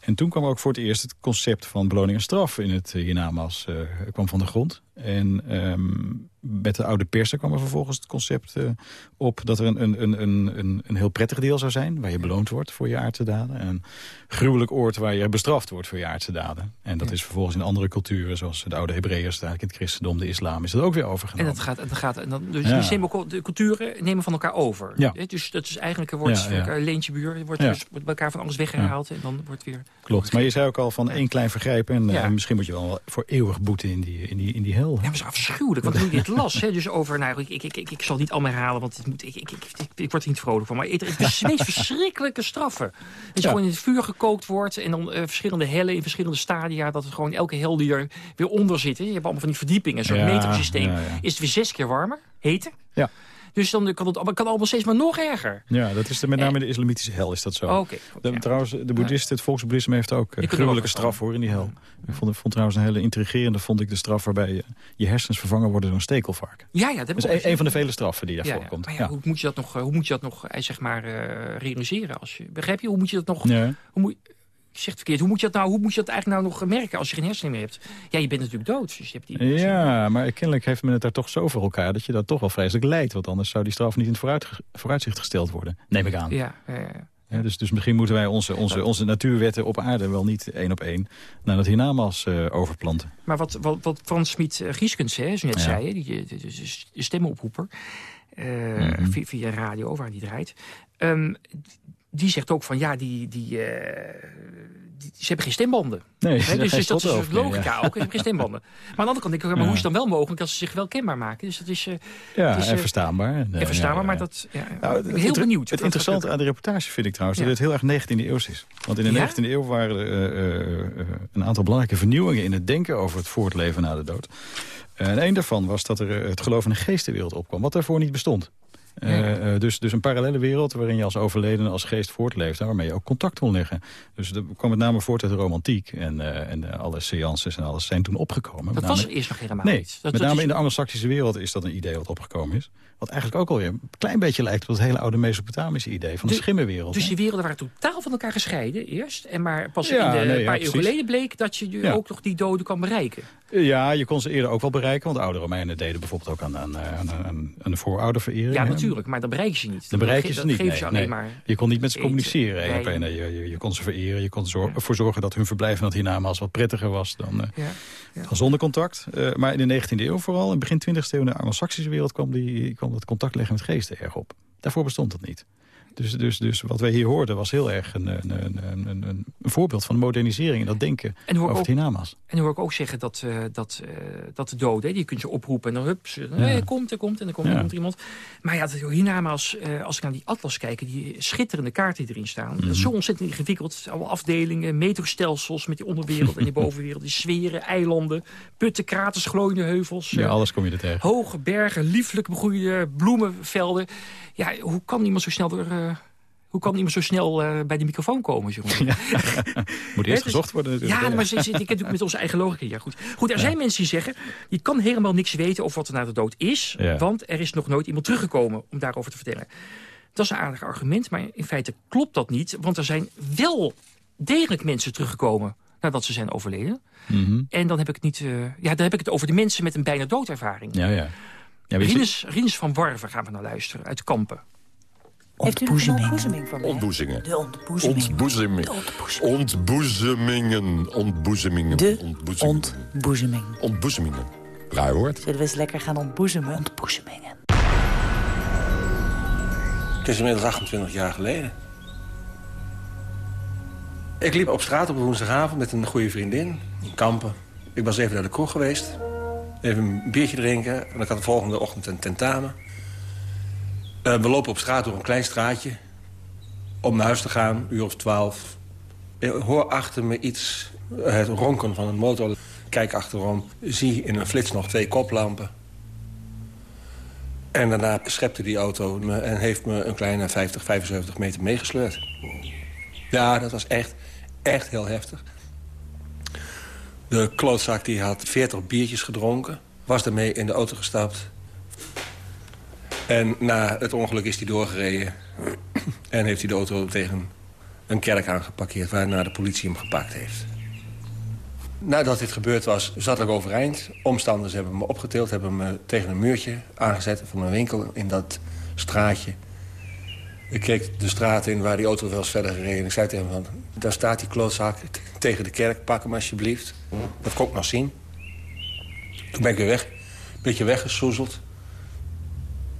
en toen kwam ook voor het eerst het concept van beloning en straf in het hiernamaals uh, kwam van de grond. En um, met de oude persen kwam er vervolgens het concept uh, op... dat er een, een, een, een, een heel prettig deel zou zijn... waar je beloond wordt voor je aardse daden. En een gruwelijk oord waar je bestraft wordt voor je aardse daden. En dat is vervolgens in andere culturen... zoals de oude Hebreeërs, in het christendom, de islam... is dat ook weer overgenomen. En dat gaat, dat gaat, en dan, dus ja. de culturen nemen van elkaar over. Ja. Dus dat is eigenlijk een wordt ja, ja. leentje buur... wordt, dus, wordt bij elkaar van alles weggehaald... en dan wordt weer... Klopt, maar je zei ook al van één klein vergrijp... en uh, misschien moet je wel voor eeuwig boeten in die, in die, in die hel hel. Ja, maar is afschuwelijk. Want toen ik dit las, hè, dus over... Nou, ik, ik, ik, ik zal het niet allemaal herhalen, want het moet, ik, ik, ik, ik, ik word er niet vrolijk van. Maar het, het is meest verschrikkelijke straffen. Dat je gewoon in het vuur gekookt wordt... en dan uh, verschillende hellen in verschillende stadia... dat het gewoon elke hel die er weer onder zit... Hè. Je hebt allemaal van die verdiepingen, zo'n ja. Is het weer zes keer warmer, heter. Ja. Dus dan kan het, kan allemaal steeds maar nog erger. Ja, dat is de, met name in de islamitische hel is dat zo. Okay, de, trouwens, de boeddhisten, het volksboeddhisme heeft ook uh, gruwelijke straf hoor in die hel. Ik vond, vond trouwens een hele intrigerende vond ik de straf waarbij je, je hersens vervangen worden door een stekelvarken. Ja, ja, dat, is een, een, van de vele straffen die daarvoor ja, komt. Maar ja, Hoe moet je dat nog, hoe moet je dat nog zeg maar, uh, realiseren? Als je, begrijp je? Hoe moet je dat nog... Hoe moet, zeg het verkeerd. Hoe moet je dat nou? Hoe moet je dat eigenlijk nou nog merken als je geen hersenen meer hebt? Ja, je bent natuurlijk dood. Dus je hebt die ja, maar kennelijk heeft men het daar toch zo voor elkaar dat je dat toch wel vreselijk leidt. Want anders zou die straf niet in het vooruit, vooruitzicht gesteld worden. Neem ik aan. Ja, ja, ja. Ja, dus, dus misschien moeten wij onze, onze, onze natuurwetten op aarde wel niet één op één naar het hiernamaals uh, overplanten. Maar wat, wat, wat Frans Smit uh, Gieskens hè, zo net ja. zei, die, die, die, die stemmenoproeper uh, mm -hmm. via, via radio waar die draait. Um, die zegt ook van ja, die, die, uh, die, ze hebben geen stembanden. Nee, He, dus, dus dat is dus logica ja. ook. Ze hebben geen stembanden. Maar aan de andere kant denk ik, maar ja. hoe is het dan wel mogelijk dat ze zich wel kenbaar maken? Dus dat is, uh, ja, het is, uh, en verstaanbaar. En, verstaanbaar, maar dat, nou, heel benieuwd. Het interessante aan de reportage vind ik trouwens dat het heel erg 19e eeuw is. Want in de 19e eeuw waren er een aantal belangrijke vernieuwingen in het denken over het voortleven na de dood. En een daarvan was dat er het geloof in een geestenwereld opkwam, wat daarvoor niet bestond. Uh, uh, dus, dus een parallele wereld waarin je als overledene als geest voortleeft... en waarmee je ook contact kon leggen. Dus dat kwam met name voort uit de romantiek. En, uh, en alle seances en alles zijn toen opgekomen. Dat met was name, eerst nog helemaal nee, niet. Dat, met dat name is... in de anglo-saxische wereld is dat een idee wat opgekomen is. Wat eigenlijk ook alweer een klein beetje lijkt op het hele oude Mesopotamische idee... van de, de schimmenwereld. Dus die werelden waren totaal van elkaar gescheiden eerst. En maar pas ja, in de nee, paar ja, eeuw geleden bleek dat je ja. ook nog die doden kan bereiken. Ja, je kon ze eerder ook wel bereiken. Want de oude Romeinen deden bijvoorbeeld ook aan, aan, aan, aan, aan de voorouderverering. Ja, natuurlijk. Maar dan bereik je ze niet. Dan bereik je ze niet. Nee, nee. Maar je kon niet met ze communiceren. Nee, je, je, je, kon ze vereren. Je kon ervoor zorgen dat hun verblijf in hiernamaals wat prettiger was dan, dan zonder contact. Uh, maar in de 19e eeuw vooral, in begin 20e eeuw in de Anglo-Saxische wereld... kwam, die, kwam het contact leggen met geesten erg op. Daarvoor bestond dat niet. Dus, dus, dus wat wij hier hoorden was heel erg een, een, een, een, een voorbeeld van modernisering... en dat denken over het hiernamaals. En dan hoor ik ook zeggen dat, uh, dat, uh, dat de doden, die kun je oproepen... en dan hup, ze, ja. komt, er komt en dan komt, ja. er komt iemand. Maar ja, dat uh, als ik naar die atlas kijk... die schitterende kaarten die erin staan... Mm -hmm. dat is zo ontzettend ingewikkeld. Alle afdelingen, metrostelsels met die onderwereld en die bovenwereld... die sferen, eilanden, putten, kraters, glooiende heuvels. Ja, alles kom je er tegen. Hoge bergen, lieflijk begroeide bloemenvelden. Ja, hoe kan iemand zo snel... Er, hoe kan iemand zo snel uh, bij de microfoon komen? Ja. Moet eerst dus, gezocht worden natuurlijk. Ja, maar ze, ik natuurlijk met onze eigen logica. Ja, goed. goed, er ja. zijn mensen die zeggen... je kan helemaal niks weten over wat er na de dood is... Ja. want er is nog nooit iemand teruggekomen om daarover te vertellen. Dat is een aardig argument, maar in feite klopt dat niet... want er zijn wel degelijk mensen teruggekomen nadat ze zijn overleden. Mm -hmm. En dan heb ik, niet, uh, ja, dan heb ik het over de mensen met een bijna doodervaring. Ja, ja. ja Rinus, Rinus van Warven gaan we naar luisteren, uit Kampen. Ontboezeming. ontboezeming van Ontboezingen. De ontboezeming. Ontboezeming. De ontboezeming. Ontboezemingen. Ontboezemingen. De ontboezemingen. ontboezeming. Ontboezemingen. Raar woord. Zullen we eens lekker gaan ontboezemen? Ontboezemingen. Het is inmiddels 28 jaar geleden. Ik liep op straat op een woensdagavond met een goede vriendin in Kampen. Ik was even naar de kroeg geweest. Even een biertje drinken. En ik had de volgende ochtend een tentamen. Uh, we lopen op straat door een klein straatje. Om naar huis te gaan, uur of twaalf. Ik hoor achter me iets, het ronken van een motor. Kijk achterom, zie in een flits nog twee koplampen. En daarna schepte die auto me en heeft me een kleine 50, 75 meter meegesleurd. Ja, dat was echt, echt heel heftig. De klootzak die had 40 biertjes gedronken. Was daarmee in de auto gestapt. En na het ongeluk is hij doorgereden. En heeft hij de auto tegen een kerk aangeparkeerd... waarna de politie hem gepakt heeft. Nadat dit gebeurd was, zat ik overeind. Omstanders hebben me opgetild, hebben me tegen een muurtje aangezet... van mijn winkel in dat straatje. Ik keek de straat in waar die auto wel eens verder gereden. Ik zei tegen hem van, daar staat die klootzak tegen de kerk. Pak hem alsjeblieft. Dat kon ik nog zien. Toen ben ik weer weg. Een beetje weggesoezeld.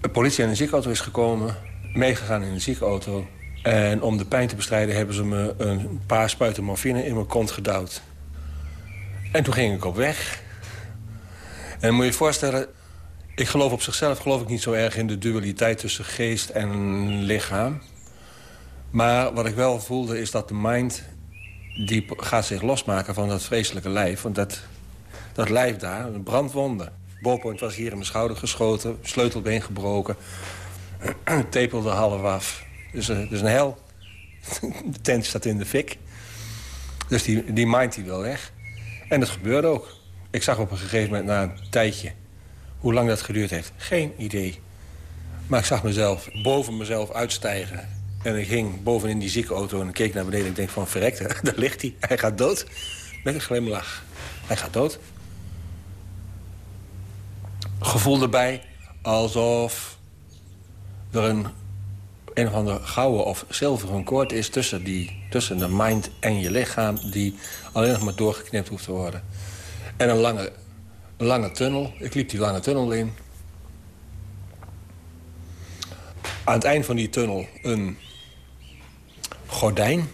De politie en een ziekenauto is gekomen. Meegegaan in een ziekenauto. En om de pijn te bestrijden hebben ze me een paar spuiten morfine in mijn kont gedouwd. En toen ging ik op weg. En moet je je voorstellen... Ik geloof op zichzelf geloof ik niet zo erg in de dualiteit tussen geest en lichaam. Maar wat ik wel voelde is dat de mind... die gaat zich losmaken van dat vreselijke lijf. Want dat, dat lijf daar, een brandwonde. Ballpoint was hier in mijn schouder geschoten. Sleutelbeen gebroken. Tepelde half af. Dus, dus een hel. de tent staat in de fik. Dus die, die mind die wil weg. En dat gebeurde ook. Ik zag op een gegeven moment na een tijdje... hoe lang dat geduurd heeft. Geen idee. Maar ik zag mezelf boven mezelf uitstijgen. En ik ging bovenin die ziekenauto en ik keek naar beneden... en ik denk van, verrekte, daar ligt hij. Hij gaat dood. Met een glimlach. Hij gaat dood. Gevoel erbij alsof er een een of ander gouden of zilveren koord is... Tussen, die, tussen de mind en je lichaam... die alleen nog maar doorgeknipt hoeft te worden. En een lange, lange tunnel. Ik liep die lange tunnel in. Aan het eind van die tunnel een gordijn.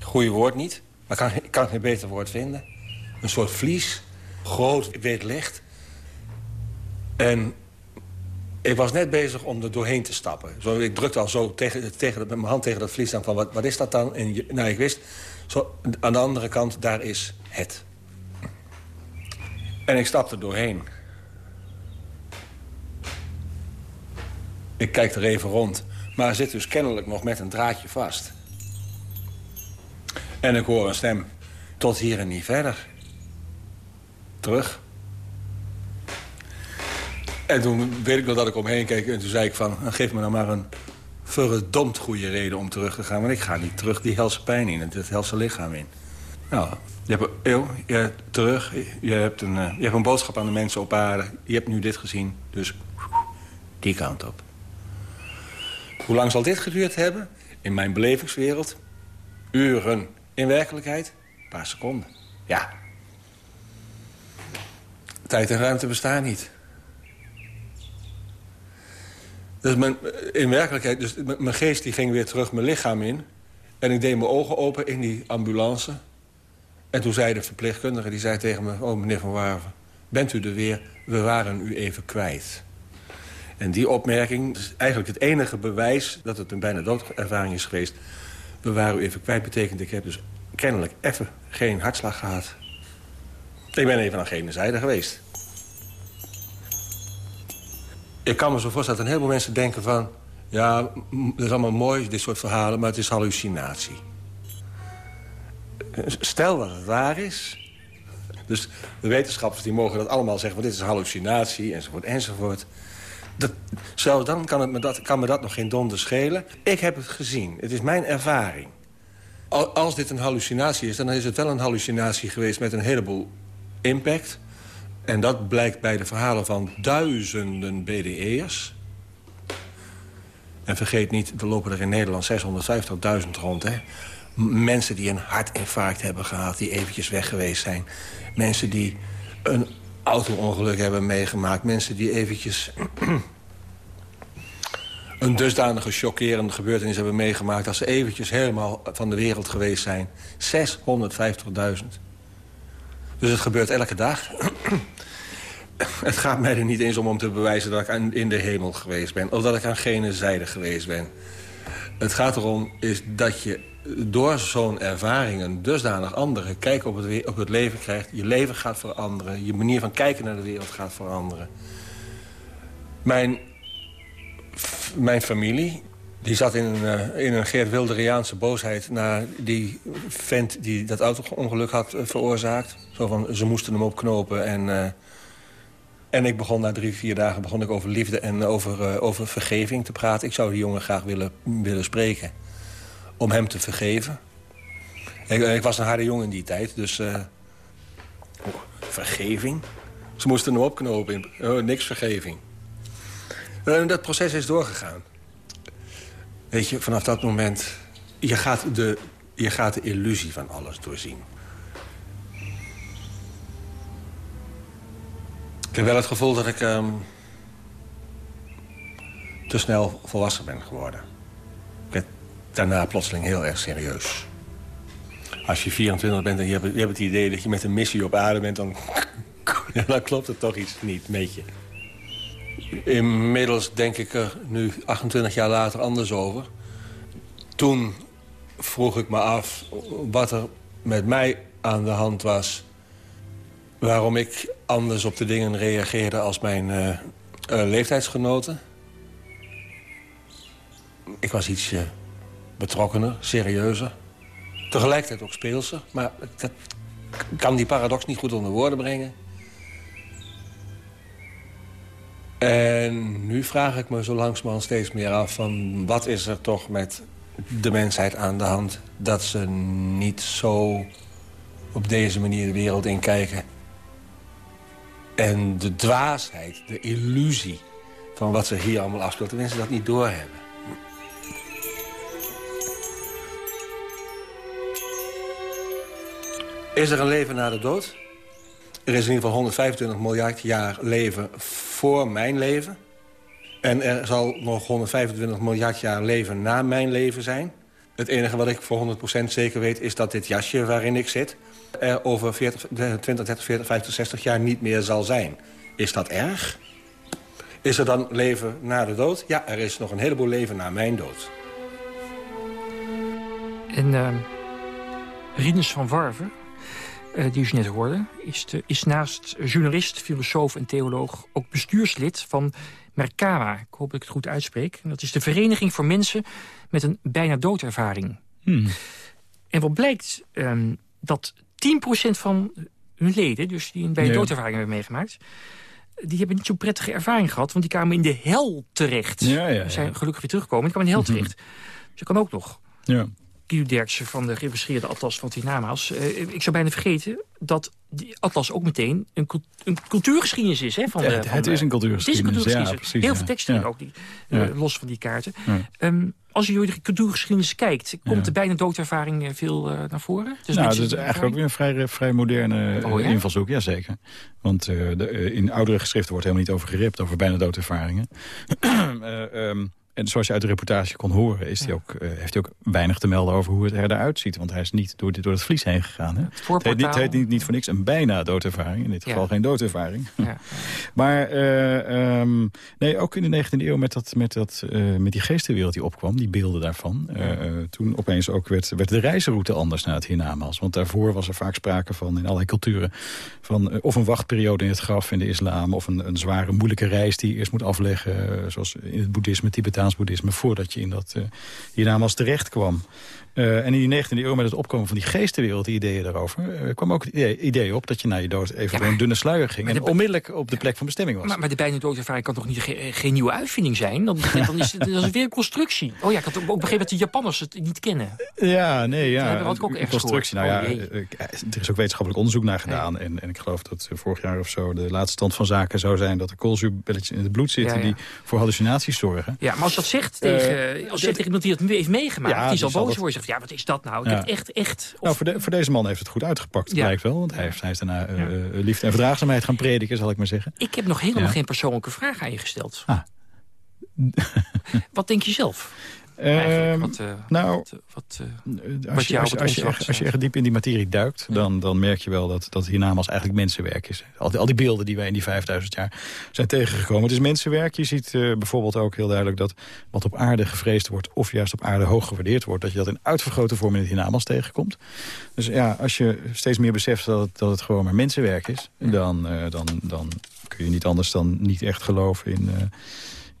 Goeie woord niet, maar kan, ik kan geen beter woord vinden. Een soort vlies, groot wit licht. En ik was net bezig om er doorheen te stappen. Zo, ik drukte al zo tegen, tegen, met mijn hand tegen dat vlies aan van wat, wat is dat dan? En nou, ik wist, zo, aan de andere kant, daar is het. En ik stapte doorheen. Ik kijk er even rond. Maar zit dus kennelijk nog met een draadje vast. En ik hoor een stem. Tot hier en niet verder. Terug. En toen weet ik nog dat ik omheen keek en toen zei ik van... geef me nou maar een verdomd goede reden om terug te gaan. Want ik ga niet terug die helse pijn in, het helse lichaam in. Nou, je hebt, eeuw, je terug, je hebt, een, uh, je hebt een boodschap aan de mensen op aarde. Je hebt nu dit gezien, dus die kant op. Hoe lang zal dit geduurd hebben? In mijn belevingswereld? Uren. In werkelijkheid? Een paar seconden. Ja. Tijd en ruimte bestaan niet. Dus mijn, in werkelijkheid, dus mijn geest die ging weer terug mijn lichaam in. En ik deed mijn ogen open in die ambulance. En toen zei de verpleegkundige, die zei tegen me... oh, meneer Van Waarven, bent u er weer? We waren u even kwijt. En die opmerking is eigenlijk het enige bewijs... dat het een bijna doodervaring is geweest. We waren u even kwijt betekent... ik heb dus kennelijk even geen hartslag gehad. Ik ben even aan gene zijde geweest. Ik kan me zo voorstellen dat een heleboel mensen denken van... ja, dat is allemaal mooi, dit soort verhalen, maar het is hallucinatie. Stel dat het waar is. Dus de wetenschappers die mogen dat allemaal zeggen... van dit is hallucinatie, enzovoort, enzovoort. Dat, zelfs dan kan, het me dat, kan me dat nog geen donder schelen. Ik heb het gezien. Het is mijn ervaring. Als dit een hallucinatie is, dan is het wel een hallucinatie geweest... met een heleboel impact. En dat blijkt bij de verhalen van duizenden BDE'ers. En vergeet niet, er lopen er in Nederland 650.000 rond. Hè? Mensen die een hartinfarct hebben gehad, die eventjes weg geweest zijn. Mensen die een auto-ongeluk hebben meegemaakt. Mensen die eventjes een dusdanige chockerende gebeurtenis hebben meegemaakt... als ze eventjes helemaal van de wereld geweest zijn. 650.000. Dus het gebeurt elke dag. het gaat mij er niet eens om om te bewijzen dat ik in de hemel geweest ben. Of dat ik aan gene zijde geweest ben. Het gaat erom is dat je door zo'n ervaring een dusdanig andere kijk op het, op het leven krijgt. Je leven gaat veranderen. Je manier van kijken naar de wereld gaat veranderen. Mijn, mijn familie, die zat in een, eh, in een Geert Wilderiaanse boosheid... naar die vent die dat auto-ongeluk had eh, veroorzaakt. Zo van, ze moesten hem opknopen en... Uh, en ik begon na drie, vier dagen begon ik over liefde en over, over vergeving te praten. Ik zou die jongen graag willen, willen spreken. Om hem te vergeven. Ik, ik was een harde jongen in die tijd, dus... Vergeving? Ze moesten hem opknopen. Oh, niks vergeving. Dat proces is doorgegaan. Weet je, vanaf dat moment... Je gaat de, je gaat de illusie van alles doorzien. Ik heb wel het gevoel dat ik um, te snel volwassen ben geworden. Ik werd daarna plotseling heel erg serieus. Als je 24 bent en je hebt, je hebt het idee dat je met een missie op aarde bent... dan dan klopt het toch iets niet met je. Inmiddels denk ik er nu 28 jaar later anders over. Toen vroeg ik me af wat er met mij aan de hand was. Waarom ik anders op de dingen reageerde als mijn uh, leeftijdsgenoten. Ik was iets uh, betrokkener, serieuzer. Tegelijkertijd ook speelser. Maar dat kan die paradox niet goed onder woorden brengen. En nu vraag ik me zo langzamerhand steeds meer af... van wat is er toch met de mensheid aan de hand... dat ze niet zo op deze manier de wereld inkijken. En de dwaasheid, de illusie van wat zich hier allemaal afspeelt... de dat niet doorhebben. Is er een leven na de dood? Er is in ieder geval 125 miljard jaar leven voor mijn leven. En er zal nog 125 miljard jaar leven na mijn leven zijn. Het enige wat ik voor 100% zeker weet is dat dit jasje waarin ik zit... er over 40, 20, 30, 40, 50, 60 jaar niet meer zal zijn. Is dat erg? Is er dan leven na de dood? Ja, er is nog een heleboel leven na mijn dood. En uh, van Warven, die u net hoorde... Is, de, is naast journalist, filosoof en theoloog... ook bestuurslid van Merkava. Ik hoop dat ik het goed uitspreek. En dat is de Vereniging voor Mensen met een bijna doodervaring. Hmm. En wat blijkt um, dat 10% van hun leden... dus die een bijna doodervaring hebben meegemaakt... die hebben niet zo'n prettige ervaring gehad... want die kwamen in de hel terecht. Ja, ja, ja. zijn gelukkig weer teruggekomen. Die kwamen in de hel terecht. Dus dat kan ook nog. Ja. Guido Derksen van de geïllustreerde atlas van Tinama's. Uh, ik zou bijna vergeten dat die atlas ook meteen een, een cultuurgeschiedenis is. Hè, van de, het, van het is een cultuurgeschiedenis. Het is een cultuurgeschiedenis. Ja, precies, Heel veel teksten ja. ook, die, uh, los van die kaarten. Um, als je de cultuurgeschiedenis kijkt, komt de bijna doodervaring veel uh, naar voren? Dus nou, dat is eigenlijk ook weer een vrij, vrij moderne oh, ja? invalshoek, jazeker. Want de, in oudere geschriften wordt helemaal niet over gerept, over bijna doodervaringen. um, En zoals je uit de reportage kon horen, is die ook, uh, heeft hij ook weinig te melden over hoe het er eruit ziet. Want hij is niet door, door het vlies heen gegaan. Hè? Het, het heet, niet, het heet niet, niet voor niks een bijna doodervaring. In dit geval ja. geen doodervaring. Ja. maar uh, um, nee, ook in de 19e eeuw met, dat, met, dat, uh, met die geestenwereld die opkwam, die beelden daarvan. toen opeens ook werd, werd de reizenroute anders naar het hiernamaals. Want daarvoor was er vaak sprake van, in allerlei culturen, van of een wachtperiode in het graf in de islam. Of een, een zware, moeilijke reis die je eerst moet afleggen. zoals in het boeddhisme, Voordat je in dat uh, hiernamaals terecht kwam. Uh, en in die 19e eeuw met het opkomen van die geestenwereld, die ideeën daarover... Uh, kwam ook het idee, idee, op dat je na je dood even ja, door een dunne sluier ging... en onmiddellijk op de plek van bestemming was. Maar, maar de bijna doodervaring kan toch niet ge geen nieuwe uitvinding zijn? Dan, dan is het dat is weer een constructie. Oh ja, ik had ook begrepen dat de Japanners het niet kennen. Ja, nee, ja. Dat had ik ook constructie. Nou ja, oh, er is ook wetenschappelijk onderzoek naar gedaan. En, en ik geloof dat vorig jaar of zo de laatste stand van zaken zou zijn... dat er koolzuurbelletjes in het bloed zitten ja, ja. die voor hallucinaties zorgen. Ja, maar als dat zegt tegen, als je tegen iemand die het heeft meegemaakt... Ja, die zal boos worden zegt, ja, wat is dat nou? Ik heb echt, echt... Of... Nou, voor, de, voor, deze man heeft het goed uitgepakt, ja. blijkt wel. Want hij, heeft, hij is daarna uh, liefde en verdraagzaamheid gaan prediken, zal ik maar zeggen. Ik heb nog helemaal geen persoonlijke vraag aan je gesteld. Ah. wat denk je zelf? Wat, uh, nou, wat, wat, uh, als, je, als, je, als, je als je echt diep in die materie duikt... Ja. Dan, dan merk je wel dat, dat hiernamaals eigenlijk mensenwerk is. Al die, al die beelden die wij in die 5000 jaar zijn tegengekomen. Het is mensenwerk. Je ziet uh, bijvoorbeeld ook heel duidelijk dat wat op aarde gevreesd wordt... of juist op aarde hoog gewaardeerd wordt... dat je dat in uitvergrote vorm in het hiernamaals tegenkomt. Dus ja, als je steeds meer beseft dat het, dat het gewoon maar mensenwerk is... Dan, dan, dan kun je niet anders dan niet echt geloven in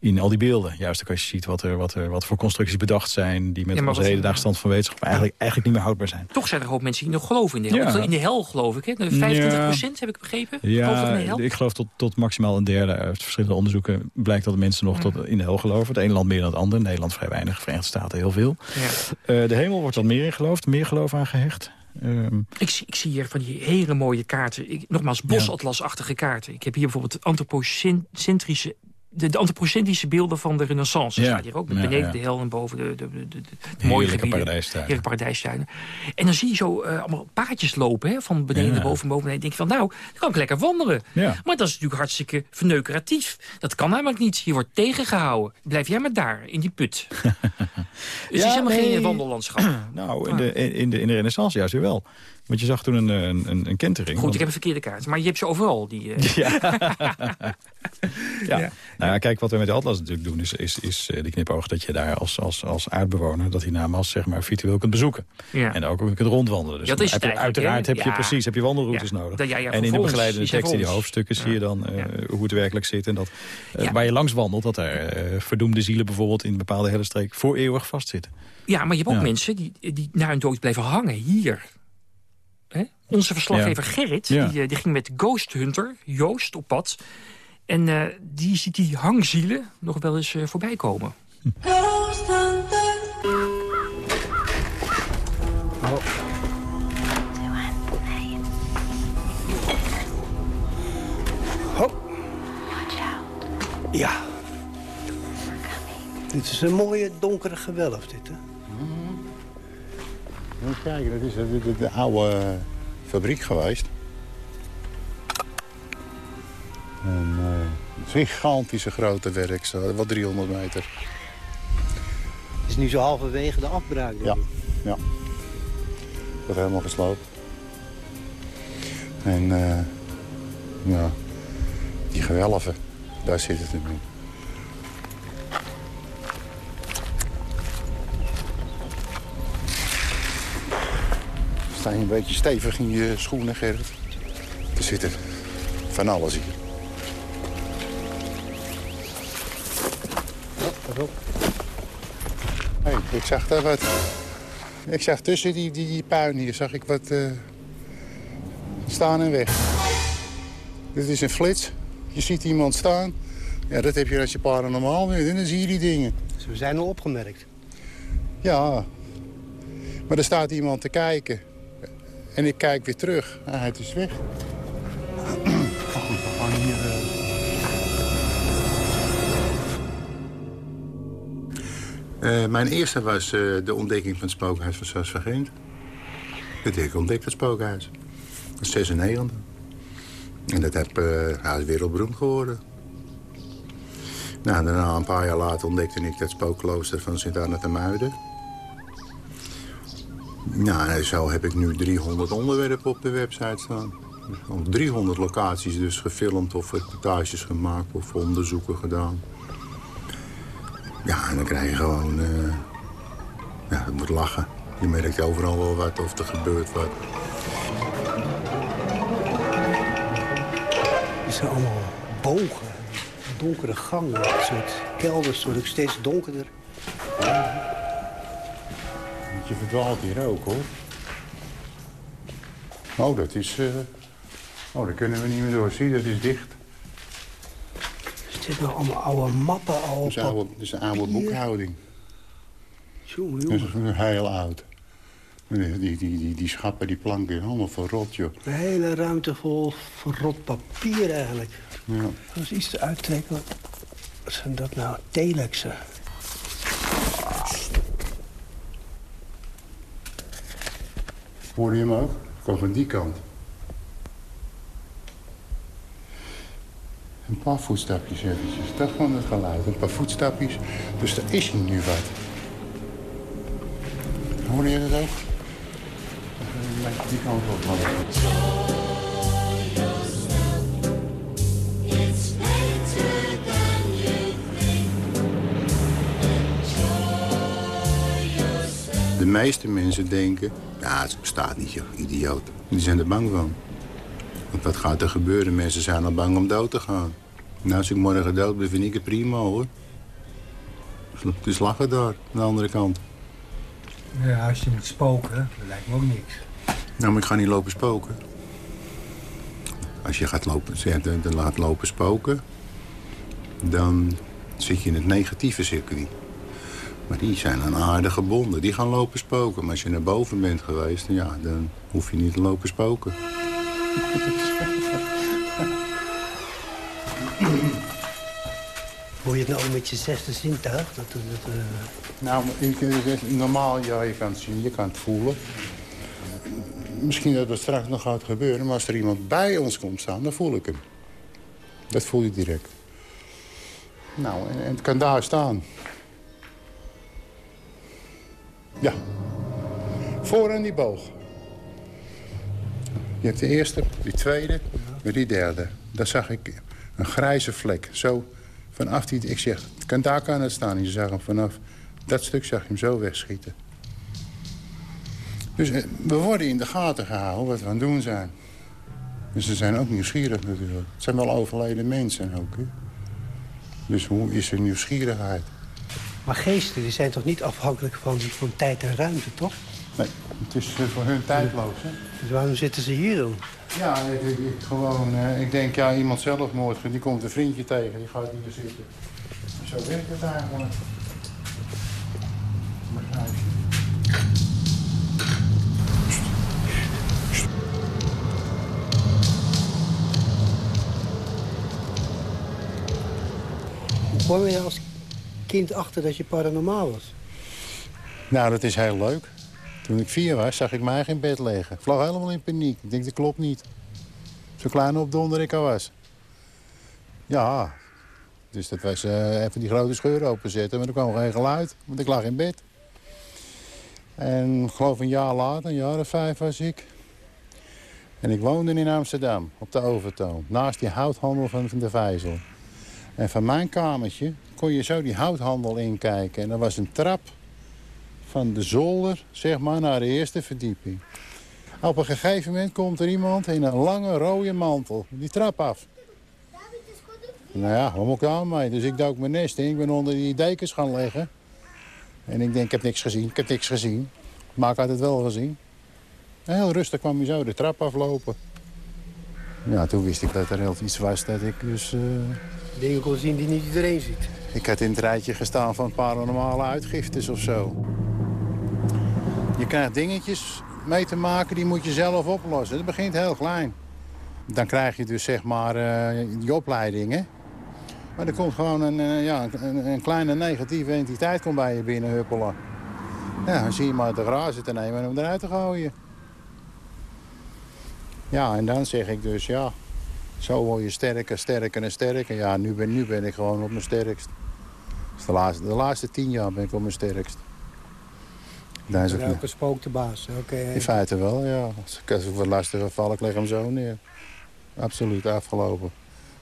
in al die beelden. Juist ook als je ziet wat er, wat er wat voor constructies bedacht zijn... die met ja, onze hedendaagse stand van wetenschap eigenlijk, eigenlijk niet meer houdbaar zijn. Toch zijn er ook mensen die nog geloven in de hel. Ja. In de hel geloof ik, hè? 25 ja. procent heb ik begrepen. Ja, in de hel. ik geloof tot, tot maximaal een derde. Uit verschillende onderzoeken blijkt dat de mensen nog tot in de hel geloven. Het ene land meer dan het andere. Nederland vrij weinig, Verenigde Staten heel veel. Uh, de hemel wordt wat meer in geloofd. Meer geloof aan gehecht. Um, ik, zie, ik zie hier van die hele mooie kaarten. Ik, nogmaals, bosatlasachtige kaarten. Ik heb hier bijvoorbeeld antropocentrische de, de antropocentrische beelden van de renaissance. Ja. Staat hier ook, met beneden ja. de hel en boven de, de, de, de, de mooie gebieden. Paradijstuinen. paradijstuinen. En dan zie je zo uh, allemaal paadjes lopen, hè, van beneden naar boven, boven. En denk je van, nou, dan kan ik lekker wandelen. Maar dat is natuurlijk hartstikke verneukeratief. Dat kan namelijk niet. Je wordt tegengehouden. Blijf jij maar daar, in die put. dus het is helemaal nee. geen wandellandschap. nou, in de, in, de, in de renaissance juist wel. Want je zag toen een, een, een, een kentering. Goed, ik heb een verkeerde kaart. Maar je hebt ze overal. Die, uh... ja. ja. Nou ja, kijk, wat we met de Atlas natuurlijk doen... is, is, is de knipoog dat je daar als, als, als aardbewoner... dat die naam als zeg maar, virtueel kunt bezoeken. Ja. En ook kunt rondwandelen. Dus dat is heb je, uiteraard heb je ja. precies heb je wandelroutes ja. nodig. Dat, en in de begeleidende tekst in die hoofdstukken zie je dan uh, hoe het werkelijk zit. En dat, waar je langs wandelt, dat er verdoemde zielen bijvoorbeeld... in bepaalde hele streek voor eeuwig vastzitten. Ja, maar je hebt ook mensen die, die na hun dood blijven hangen hier... Hè? Onze verslaggever ja. Gerrit, ja. die, die, ging met Ghost Hunter, Joost, op pad. En uh, die ziet die hangzielen nog wel eens uh, voorbij komen. Ghost Hunter. Oh. Hop. Ja. Dit is een mooie donkere gewelf, dit, hè? Moet kijken, dat is de, de, de oude uh, fabriek geweest. En, uh, een gigantische grote werk, zo, wel 300 meter. Het is nu zo halverwege de afbraak. Ja, ja. Dat helemaal gesloopt. En uh, ja, die gewelven, daar zit het in. Sta je een beetje stevig in je schoenen, Gerrit. Er zit er van alles hier. Hey, ik zag daar wat. Ik zag tussen die, die, die puin hier zag ik wat uh, staan en weg. Dit is een flits. Je ziet iemand staan. Ja, dat heb je als je paranormaal bent. En dan zie je die dingen. Dus we zijn al opgemerkt. Ja. Maar er staat iemand te kijken. En ik kijk weer terug. Ah, het is weg. Uh, mijn eerste was uh, de ontdekking van het spookhuis van Sas. Dat ik ontdekt, het spookhuis. Dat is 96. En dat heb, uh, is wereldberoemd geworden. Nou, daarna een paar jaar later ontdekte ik dat spookklooster van Sint-Anna te Muiden. Nou, zo heb ik nu 300 onderwerpen op de website staan. Op 300 locaties dus gefilmd of reportages gemaakt of onderzoeken gedaan. Ja, en dan krijg je gewoon... Uh, ja, het moet lachen. Je merkt overal wel wat of er gebeurt wat. Het zijn allemaal bogen. Donkere gangen. Een soort kelders worden steeds donkerder. Je verdwaalt hier ook, hoor. Oh, dat is... Uh... Oh, daar kunnen we niet meer door. Zie, dat is dicht. Er zitten nog allemaal oude mappen al Dat is, oude, dat is een oude boekhouding. Jongen, Dat is heel oud. Die, die, die, die schappen, die planken, allemaal verrot, joh. Een hele ruimte vol verrot papier, eigenlijk. Ja. Dat is iets te uittrekken. Wat zijn dat nou? Telexen. Hoorde je hem ook? Kom van die kant. Een paar voetstapjes eventjes. Dat gewoon het geluid. Een paar voetstapjes. Dus er is nu wat. Hoorde je dat ook? Die kant op. De meeste mensen denken, ja, het bestaat niet, joh, idioot. Die zijn er bang van. Want wat gaat er gebeuren? Mensen zijn al bang om dood te gaan. Nou, als ik morgen dood ben, vind ik het prima, hoor. Het is lachen daar, aan de andere kant. Ja, als je moet spoken, dat lijkt me ook niks. Nou, maar ik ga niet lopen spoken. Als je gaat lopen, dan laat lopen spoken... dan zit je in het negatieve circuit. Maar die zijn aan aarde gebonden. Die gaan lopen spoken. Maar als je naar boven bent geweest, ja, dan hoef je niet te lopen spoken. Hoor je het nou met je zesde zintuig? Dat, dat, dat, uh... Nou, normaal, ja, je kan het zien, je kan het voelen. Misschien dat het straks nog gaat gebeuren, maar als er iemand bij ons komt staan, dan voel ik hem. Dat voel je direct. Nou, en, en het kan daar staan. Ja. Voor aan die boog. Je hebt de eerste, die tweede, maar die derde. Daar zag ik een grijze vlek. Zo vanaf die... Ik zeg, kan, daar kan het staan. En je zag hem vanaf dat stuk zag hem zo wegschieten. Dus eh, we worden in de gaten gehouden wat we aan het doen zijn. Dus ze zijn ook nieuwsgierig natuurlijk. Het zijn wel overleden mensen ook. Hè? Dus hoe is er nieuwsgierigheid? Maar geesten die zijn toch niet afhankelijk van, van tijd en ruimte, toch? Nee, het is eh, voor hun tijdloos. Hè? Dus waarom zitten ze hier dan? Ja, ik, ik, gewoon, uh, ik denk, ja, iemand zelfmoord, die komt een vriendje tegen, die gaat hier zitten. Zo werkt het eigenlijk. Begrijp je? Hoe kwam je als kind achter dat je paranormaal was? Nou, dat is heel leuk. Toen ik vier was, zag ik mij in bed liggen. Ik vloog helemaal in paniek. Ik denk, dat klopt niet. Zo klein opdonder ik al was. Ja, dus dat was uh, even die grote scheur openzetten. Maar er kwam geen geluid, want ik lag in bed. En ik geloof een jaar later, een jaar of vijf was ik. En ik woonde in Amsterdam, op de Overtoon. Naast die houthandel van de Vijzel. En van mijn kamertje kon je zo die houthandel inkijken. En er was een trap van de zolder, zeg maar, naar de eerste verdieping. Op een gegeven moment komt er iemand in een lange rode mantel. Die trap af. Nou ja, wat moet ik daar mee? Dus ik dook mijn nest in. Ik ben onder die dekens gaan liggen. En ik denk, ik heb niks gezien. Ik heb niks gezien. Maar ik had het wel gezien. En heel rustig kwam hij zo de trap aflopen. Ja, toen wist ik dat er heel iets was dat ik dus... Uh... Dingen kon zien die niet iedereen ziet. Ik had in het rijtje gestaan van paranormale uitgiftes of zo. Je krijgt dingetjes mee te maken, die moet je zelf oplossen. Dat begint heel klein. Dan krijg je dus zeg maar uh, die opleidingen. Maar er komt gewoon een, uh, ja, een, een, kleine negatieve entiteit komt bij je binnen huppelen. Ja, dan zie je maar de grazen te nemen en hem eruit te gooien. Ja, en dan zeg ik dus, ja, zo word je sterker, sterker en sterker. Ja, nu ben, nu ben ik gewoon op mijn sterkst. Dus de, laatste, de laatste tien jaar ben ik op mijn sterkst. Daar is spook de baas. In feite wel, ja. Als ik wat lastiger val, ik leg hem zo neer. Absoluut, afgelopen.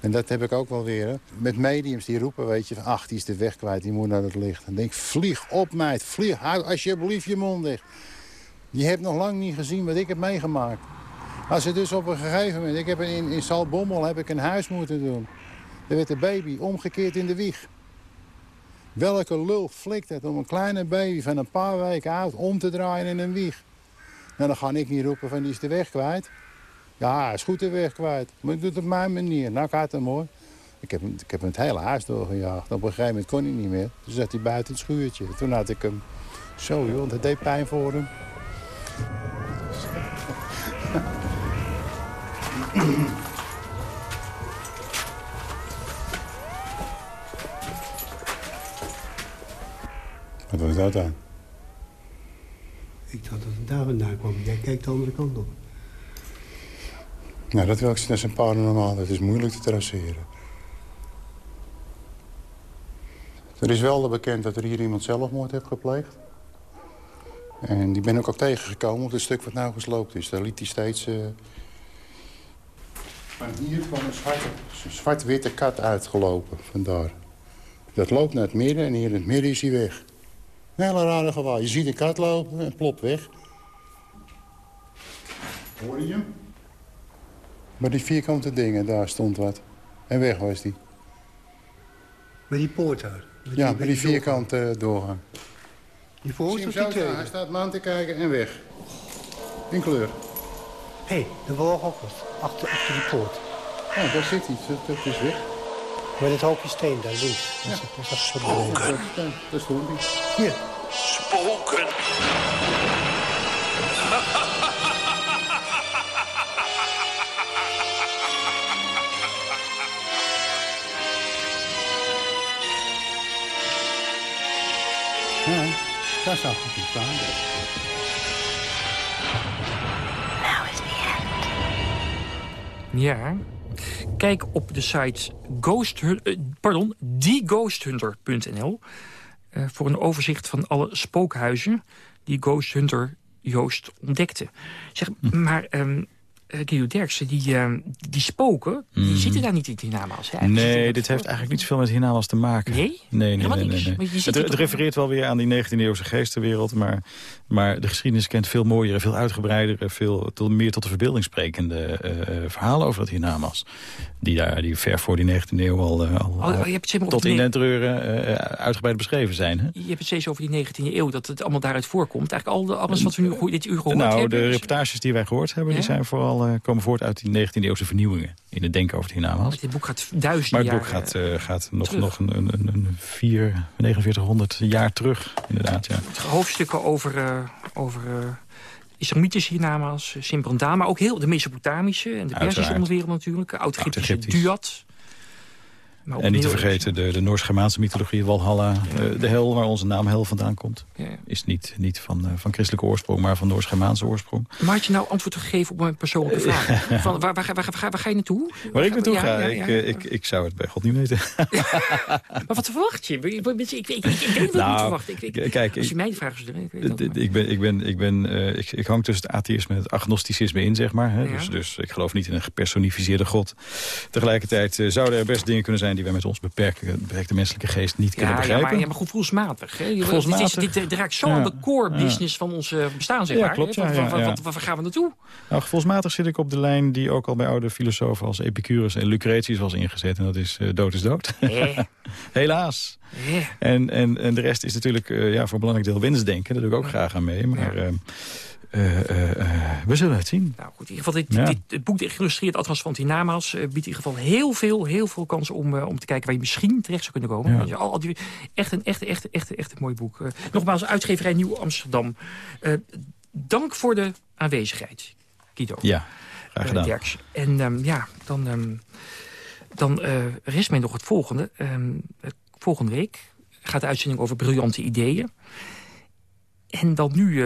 En dat heb ik ook wel weer. Hè. Met mediums die roepen, weet je, van ach, die is de weg kwijt, die moet naar het licht. Dan denk ik, vlieg op meid, vlieg, hou alsjeblieft je mond dicht. Je hebt nog lang niet gezien wat ik heb meegemaakt. Als je dus op een gegeven moment, ik heb in, in Salbommel heb ik een huis moeten doen. Er werd de baby omgekeerd in de wieg. Welke lul flikt het om een kleine baby van een paar weken oud om te draaien in een wieg? Nou, dan ga ik niet roepen van die is de weg kwijt. Ja, is goed de weg kwijt. Maar ik doe het op mijn manier. Nou gaat het mooi. Ik heb, ik heb hem het hele huis doorgejaagd. Op een gegeven moment kon hij niet meer. Toen zat hij buiten het schuurtje. Toen had ik hem... Zo joh, dat deed pijn voor hem. Wat was dat dan? Ik dacht dat het daar vandaan kwam. Jij kijkt de andere kant op. Nou, dat, wil ik, is een paranormaal. Dat is moeilijk te traceren. Er is wel bekend dat er hier iemand zelfmoord heeft gepleegd. En die ben ik ook tegengekomen op het stuk wat nou gesloopt is. Daar liet hij steeds... Uh... Van hier kwam een zwart-witte kat uitgelopen, vandaar. Dat loopt naar het midden en hier in het midden is hij weg. Een hele rare gewaar. Je ziet een kat lopen en plop weg. Hoor je hem? Maar die vierkante dingen, daar stond wat. En weg was die. Met die poort daar? Met ja, die, met die vierkante doorgang. doorgang. Die voorste of die tweede? Hij staat man te kijken en weg. In kleur. Hé, hey, de woog ook wat. Achter, achter die poort. Ja, daar zit iets. Dat, dat is weg. Met het hoopje steen daar links. Ja. Dat is, dat is Spoken. Dat. Hier. Spoken. Ja, daar zag ik hem staan. Ja. Kijk op de site Ghost, uh, pardon, theghosthunter.nl uh, voor een overzicht van alle spookhuizen die Ghost Hunter Joost ontdekte. Zeg, maar um, Guido Derksen, die, uh, die spoken, die Mhm. zitten daar niet in hiernamaals. Nee, dit heeft eigenlijk niet zoveel met hiernamaals te maken. Nee? Nee, nee, nee. Het, refereert wel weer aan die 19e-eeuwse geestenwereld... Maar, maar de geschiedenis kent veel mooiere, veel uitgebreidere... veel tot, meer tot de verbeelding sprekende eh, verhalen over het hiernamaals. Die, daar, die ver voor die 19e eeuw al, eh, al, Oh, al je hebt het zeg maar tot in de- den treuren eh, uitgebreid beschreven zijn. Hè? Je hebt het steeds over die 19e eeuw, dat het allemaal daaruit voorkomt. Eigenlijk al de, alles wat we nu dit uur gehoord Nou, hebben. de is- reportages die wij gehoord hebben... die zijn vooral, eh, komen voort uit die 19e-eeuwse vernieuwingen... in het denken over het hiernamaals. dit boek gaat duizenden Maar het boek jaar, gaat, eh, gaat nog, terug. nog een, een, een, vier, 4900 jaar terug, inderdaad. Ja. hoofdstukken over, eh over eh, islamitische hiernamaals, Simbrandaan... maar ook heel de Mesopotamische en de Persische onderwereld natuurlijk. Oud-Egyptische Oud-Egyptisch. duat. En niet te vergeten de, de Noors-Germaanse mythologie, Walhalla. eh, de hel, waar onze naam hel vandaan komt. Ja. Is niet, niet van, eh, van christelijke oorsprong, maar van Noors-Germaanse oorsprong. Maar had je nou antwoord gegeven op mijn persoonlijke vraag? Van, waar, waar, waar, waar, ga je naartoe? Waar ik naartoe ga, ik, eh, ik, ik zou het bij God niet weten. Maar wat verwacht je? Ik, ik, ik, ik, ik denk dat ik Nou, moet verwachten. Ik, kijk, als je mij die vraag zou stellen, ik weet dat. Ik, ben, ik, ben, ik, ben, eh, ik, ik hang tussen het atheïsme en het agnosticisme in, zeg maar. Hè? Dus, dus ik geloof niet in een gepersonificeerde God. Tegelijkertijd eh, zouden er best dingen kunnen zijn... die wij met ons beperkte, beperkte menselijke geest niet kunnen Ja, ja, begrijpen. maar, ja, maar gevoelsmatig. Hè? Gevoelsmatig. Dit, is, dit, dit raakt zo aan de core business van ons eh, bestaan, zeg maar. klopt, ja, waar gaan we naartoe? Nou, gevoelsmatig zit ik op de lijn die ook al bij oude filosofen als Epicurus en Lucretius was ingezet. En dat is eh, dood is dood. Eh. Helaas. Eh. En, en, en de rest is natuurlijk eh, ja, voor een belangrijk deel wensdenken. Daar doe ik ook graag aan mee. Maar eh, eh, we zullen het zien. Nou goed, in ieder geval dit, Ja. dit, het boek De Geïllustreerd Atlas van Tinamaals... eh, biedt in ieder geval heel veel, heel veel kansen om, om te kijken... waar je misschien terecht zou kunnen komen. Ja. Dus al, al die, echt, een, echt, echt, echt, echt een mooi boek. Nogmaals, uitgeverij Nieuw Amsterdam. Dank voor de aanwezigheid, Guido. Ja, graag gedaan. Derks. En ehm, ja, dan, ehm, dan rest mij nog het volgende. Ehm, eh, volgende week gaat de uitzending over briljante ideeën. En dan nu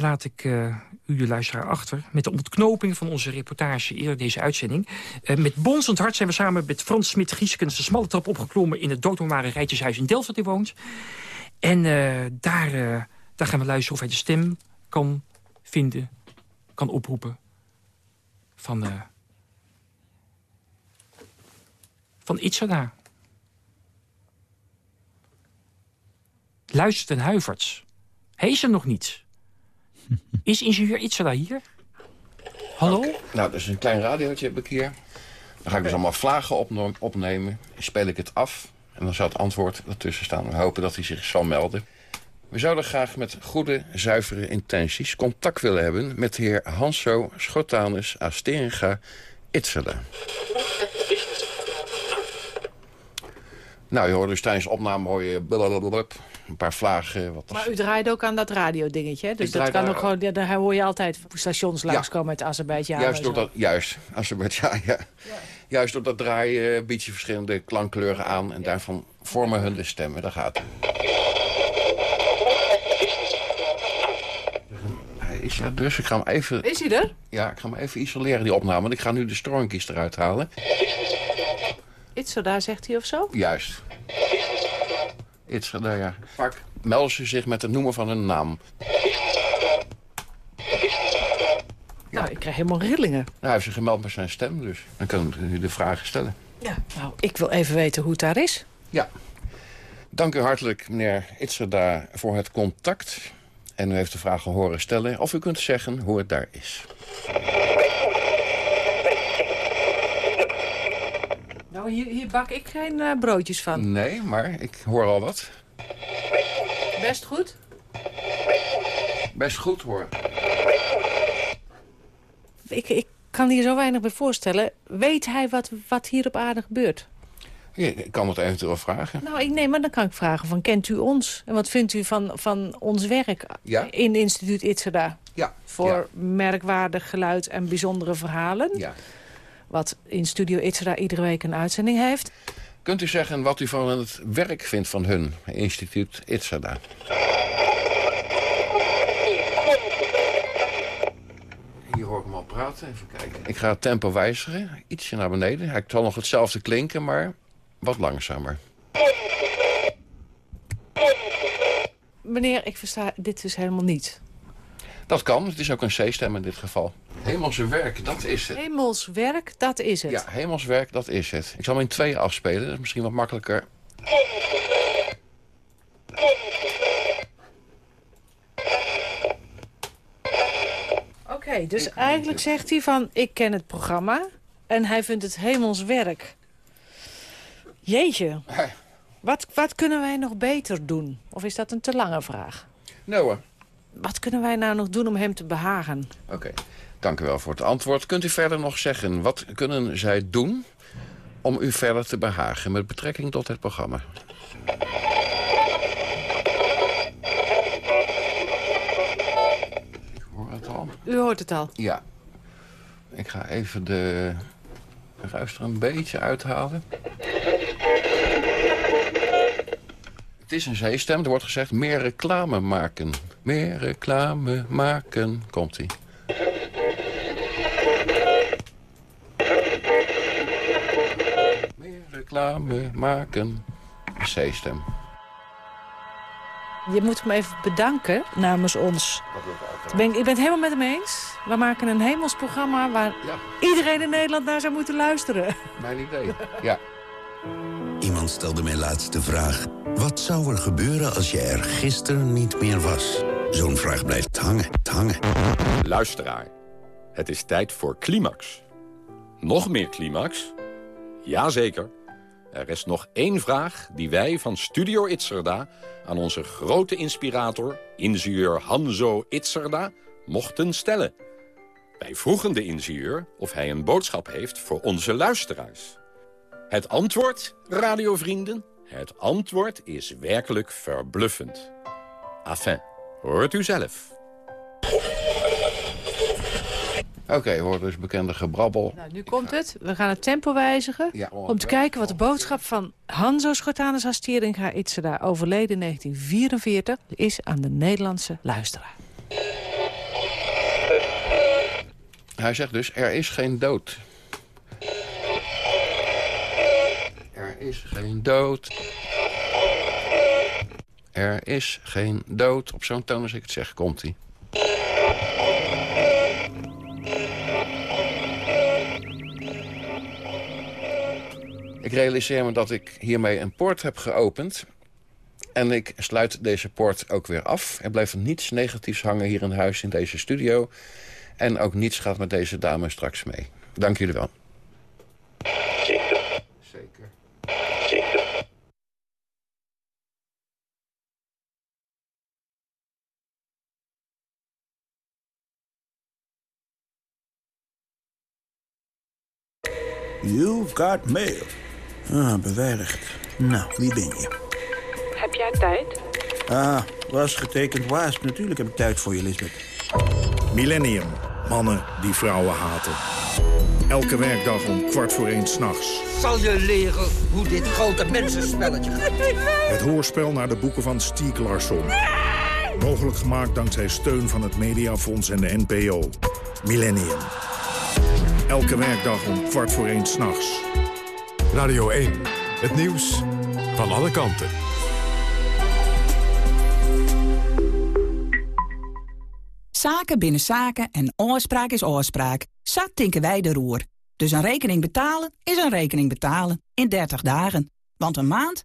laat ik eh, u de luisteraar achter... met de ontknoping van onze reportage eerder deze uitzending. Eh, met bonzend hart zijn we samen met Frans Smit-Gieskens... de smalle trap opgeklommen in het doodnormale rijtjeshuis in Delft dat hij woont. En eh, daar, daar gaan we luisteren of hij de stem kan vinden, kan oproepen... van, van Itzada. Luistert en huiverts. Hij is er nog niet. Is ingenieur Itzada hier? Hallo? Nou, dat is een klein radiootje heb ik hier. Dan ga ik dus allemaal vragen opno- opnemen. Speel ik het af. En dan zal het antwoord ertussen staan. We hopen dat hij zich zal melden. We zouden graag met goede, zuivere intenties contact willen hebben... met de heer Hanso Schotanus Asteringa Itzela. Nou, je hoort dus tijdens de opname hoor je blablabla, een paar vragen. Wat Maar u draait ook aan dat radiodingetje, hè? Dus dat kan daar- ook gewoon, ja, daar hoor je altijd stations langskomen uit Azerbeidzjan. Juist door dat, juist, Azerbeidzjan, ja. Juist door dat draaien eh, bied je verschillende klankkleuren aan... en daarvan vormen hun de stemmen. Daar gaat het. Is er dus. Ik ga hem even... Is hij er? Ja, ik ga hem even isoleren, die opname. Want ik ga nu de stroomkies eruit halen. Daar zegt hij of zo? Juist. Daar, ja. Vaak melden ze zich met het noemen van hun naam. Nou, ik krijg helemaal rillingen. Nou, hij heeft zich gemeld met zijn stem, dus dan kan u de vragen stellen. Ja. Nou, ik wil even weten hoe het daar is. Ja. Dank u hartelijk, meneer Itzerda, voor het contact. En u heeft de vragen horen stellen. Of u kunt zeggen hoe het daar is. Nou, hier, hier bak ik geen eh, broodjes van. Nee, maar ik hoor al wat. Best goed. Best goed hoor. Ik, ik kan hier zo weinig bij voorstellen. Weet hij wat, wat hier op aarde gebeurt? Ik kan het eventueel vragen. Nou, ik, nee, maar dan kan ik vragen van, kent u ons? En wat vindt u van, van ons werk Ja. in instituut Itzerda? Ja. Voor merkwaardig geluid en bijzondere verhalen. Ja. Wat in Studio Itzerda iedere week een uitzending heeft. Kunt u zeggen wat u van het werk vindt van hun, instituut Itzada? Hier hoor ik hem al praten. Even kijken. Ik ga het tempo wijzigen. Ietsje naar beneden. Hij zal nog hetzelfde klinken, maar wat langzamer. Meneer, ik versta dit dus helemaal niet. Dat kan, het is ook een C-stem in dit geval. Hemelse werk, dat is het. Hemelswerk, dat is het. Ja, hemelswerk, dat is het. Ik zal hem in tweeën afspelen, dat is misschien wat makkelijker. Oké, dus eigenlijk zegt hij van, ik ken het programma... en hij vindt het hemelswerk. Jeetje. Wat, wat kunnen wij nog beter doen? Of is dat een te lange vraag? Nou hoor. Wat kunnen wij nou nog doen om hem te behagen? Oké, dank u wel voor het antwoord. Kunt u verder nog zeggen, wat kunnen zij doen om u verder te behagen... met betrekking tot het programma? Ik hoor het al. U hoort het al. Ja. Ik ga even de ruis er een beetje uithalen. Het is een zeestem. Er wordt gezegd meer reclame maken. Meer reclame maken. Komt-ie. Meer reclame maken. Zeestem. Je moet hem even bedanken namens ons. Ik ben, ik ben het helemaal met hem eens. We maken een hemels programma waar iedereen in Nederland naar zou moeten luisteren. Mijn idee, ja. Stelde mij laatst de vraag... wat zou er gebeuren als je er gisteren niet meer was? Zo'n vraag blijft hangen, hangen. Luisteraar, het is tijd voor Climax. Nog meer Climax? Jazeker. Er is nog één vraag die wij van Studio Itzerda... aan onze grote inspirator, ingenieur Hanzo Itzerda, mochten stellen. Wij vroegen de ingenieur of hij een boodschap heeft voor onze luisteraars. Het antwoord, radiovrienden, het antwoord is werkelijk verbluffend. Enfin, hoort u zelf. Oké, hoor dus bekende gebrabbel. Nou, nu komt het. We gaan het tempo wijzigen. Ja, om te kijken wat de boodschap van Hanzo Schortanus Asteringa Itzeda... overleden in 1944 is aan de Nederlandse luisteraar. Hij zegt dus, er is geen dood. Er is geen dood. Er is geen dood. Op zo'n toon als ik het zeg, komt hij. Ik realiseer me dat ik hiermee een poort heb geopend. En ik sluit deze poort ook weer af. Er blijft niets negatiefs hangen hier in huis in deze studio. En ook niets gaat met deze dame straks mee. Dank jullie wel. Zeker. Zeker. Zeker. You've got mail. Ah, beveiligd. Nou, wie ben je? Heb jij tijd? Ah, was getekend waas. Natuurlijk heb ik tijd voor je, Lisbeth. Millennium. Mannen die vrouwen haten. Elke werkdag om kwart voor één s'nachts. Zal je leren hoe dit grote mensenspelletje gaat? Het hoorspel naar de boeken van Stieg Larsson. Mogelijk gemaakt dankzij steun van het Mediafonds en de NPO. Millennium. Elke werkdag om kwart voor één s'nachts. Radio 1. Het nieuws van alle kanten. Zaken binnen zaken en oorspraak is oorspraak. Zo tinken wij de roer. Dus een rekening betalen is een rekening betalen. In 30 dagen. Want een maand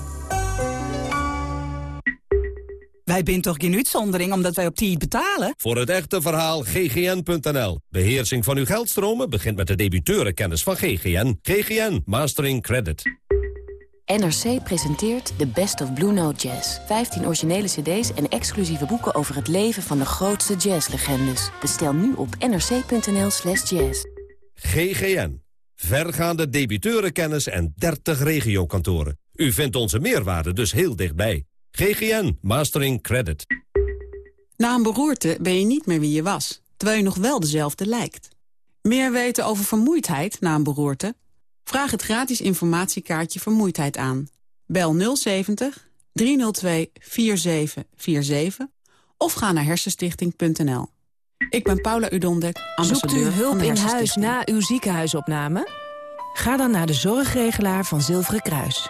Wij zijn toch geen uitzondering omdat wij op tijd betalen? Voor het echte verhaal ggn.nl. Beheersing van uw geldstromen begint met de debiteurenkennis van GGN. GGN Mastering Credit. NRC presenteert The Best of Blue Note Jazz. 15 originele cd's en exclusieve boeken over het leven van de grootste jazzlegendes. Bestel nu op nrc.nl slash jazz. GGN. Vergaande debiteurenkennis en 30 regiokantoren. U vindt onze meerwaarde dus heel dichtbij. GGN Mastering Credit. Na een beroerte ben je niet meer wie je was, terwijl je nog wel dezelfde lijkt. Meer weten over vermoeidheid na een beroerte? Vraag het gratis informatiekaartje Vermoeidheid aan. Bel 070 302-4747 of ga naar hersenstichting.nl. Ik ben Paula Udondek, ambassadeur Zoekt u hulp van de in huis na uw ziekenhuisopname? Ga dan naar de zorgregelaar van Zilveren Kruis.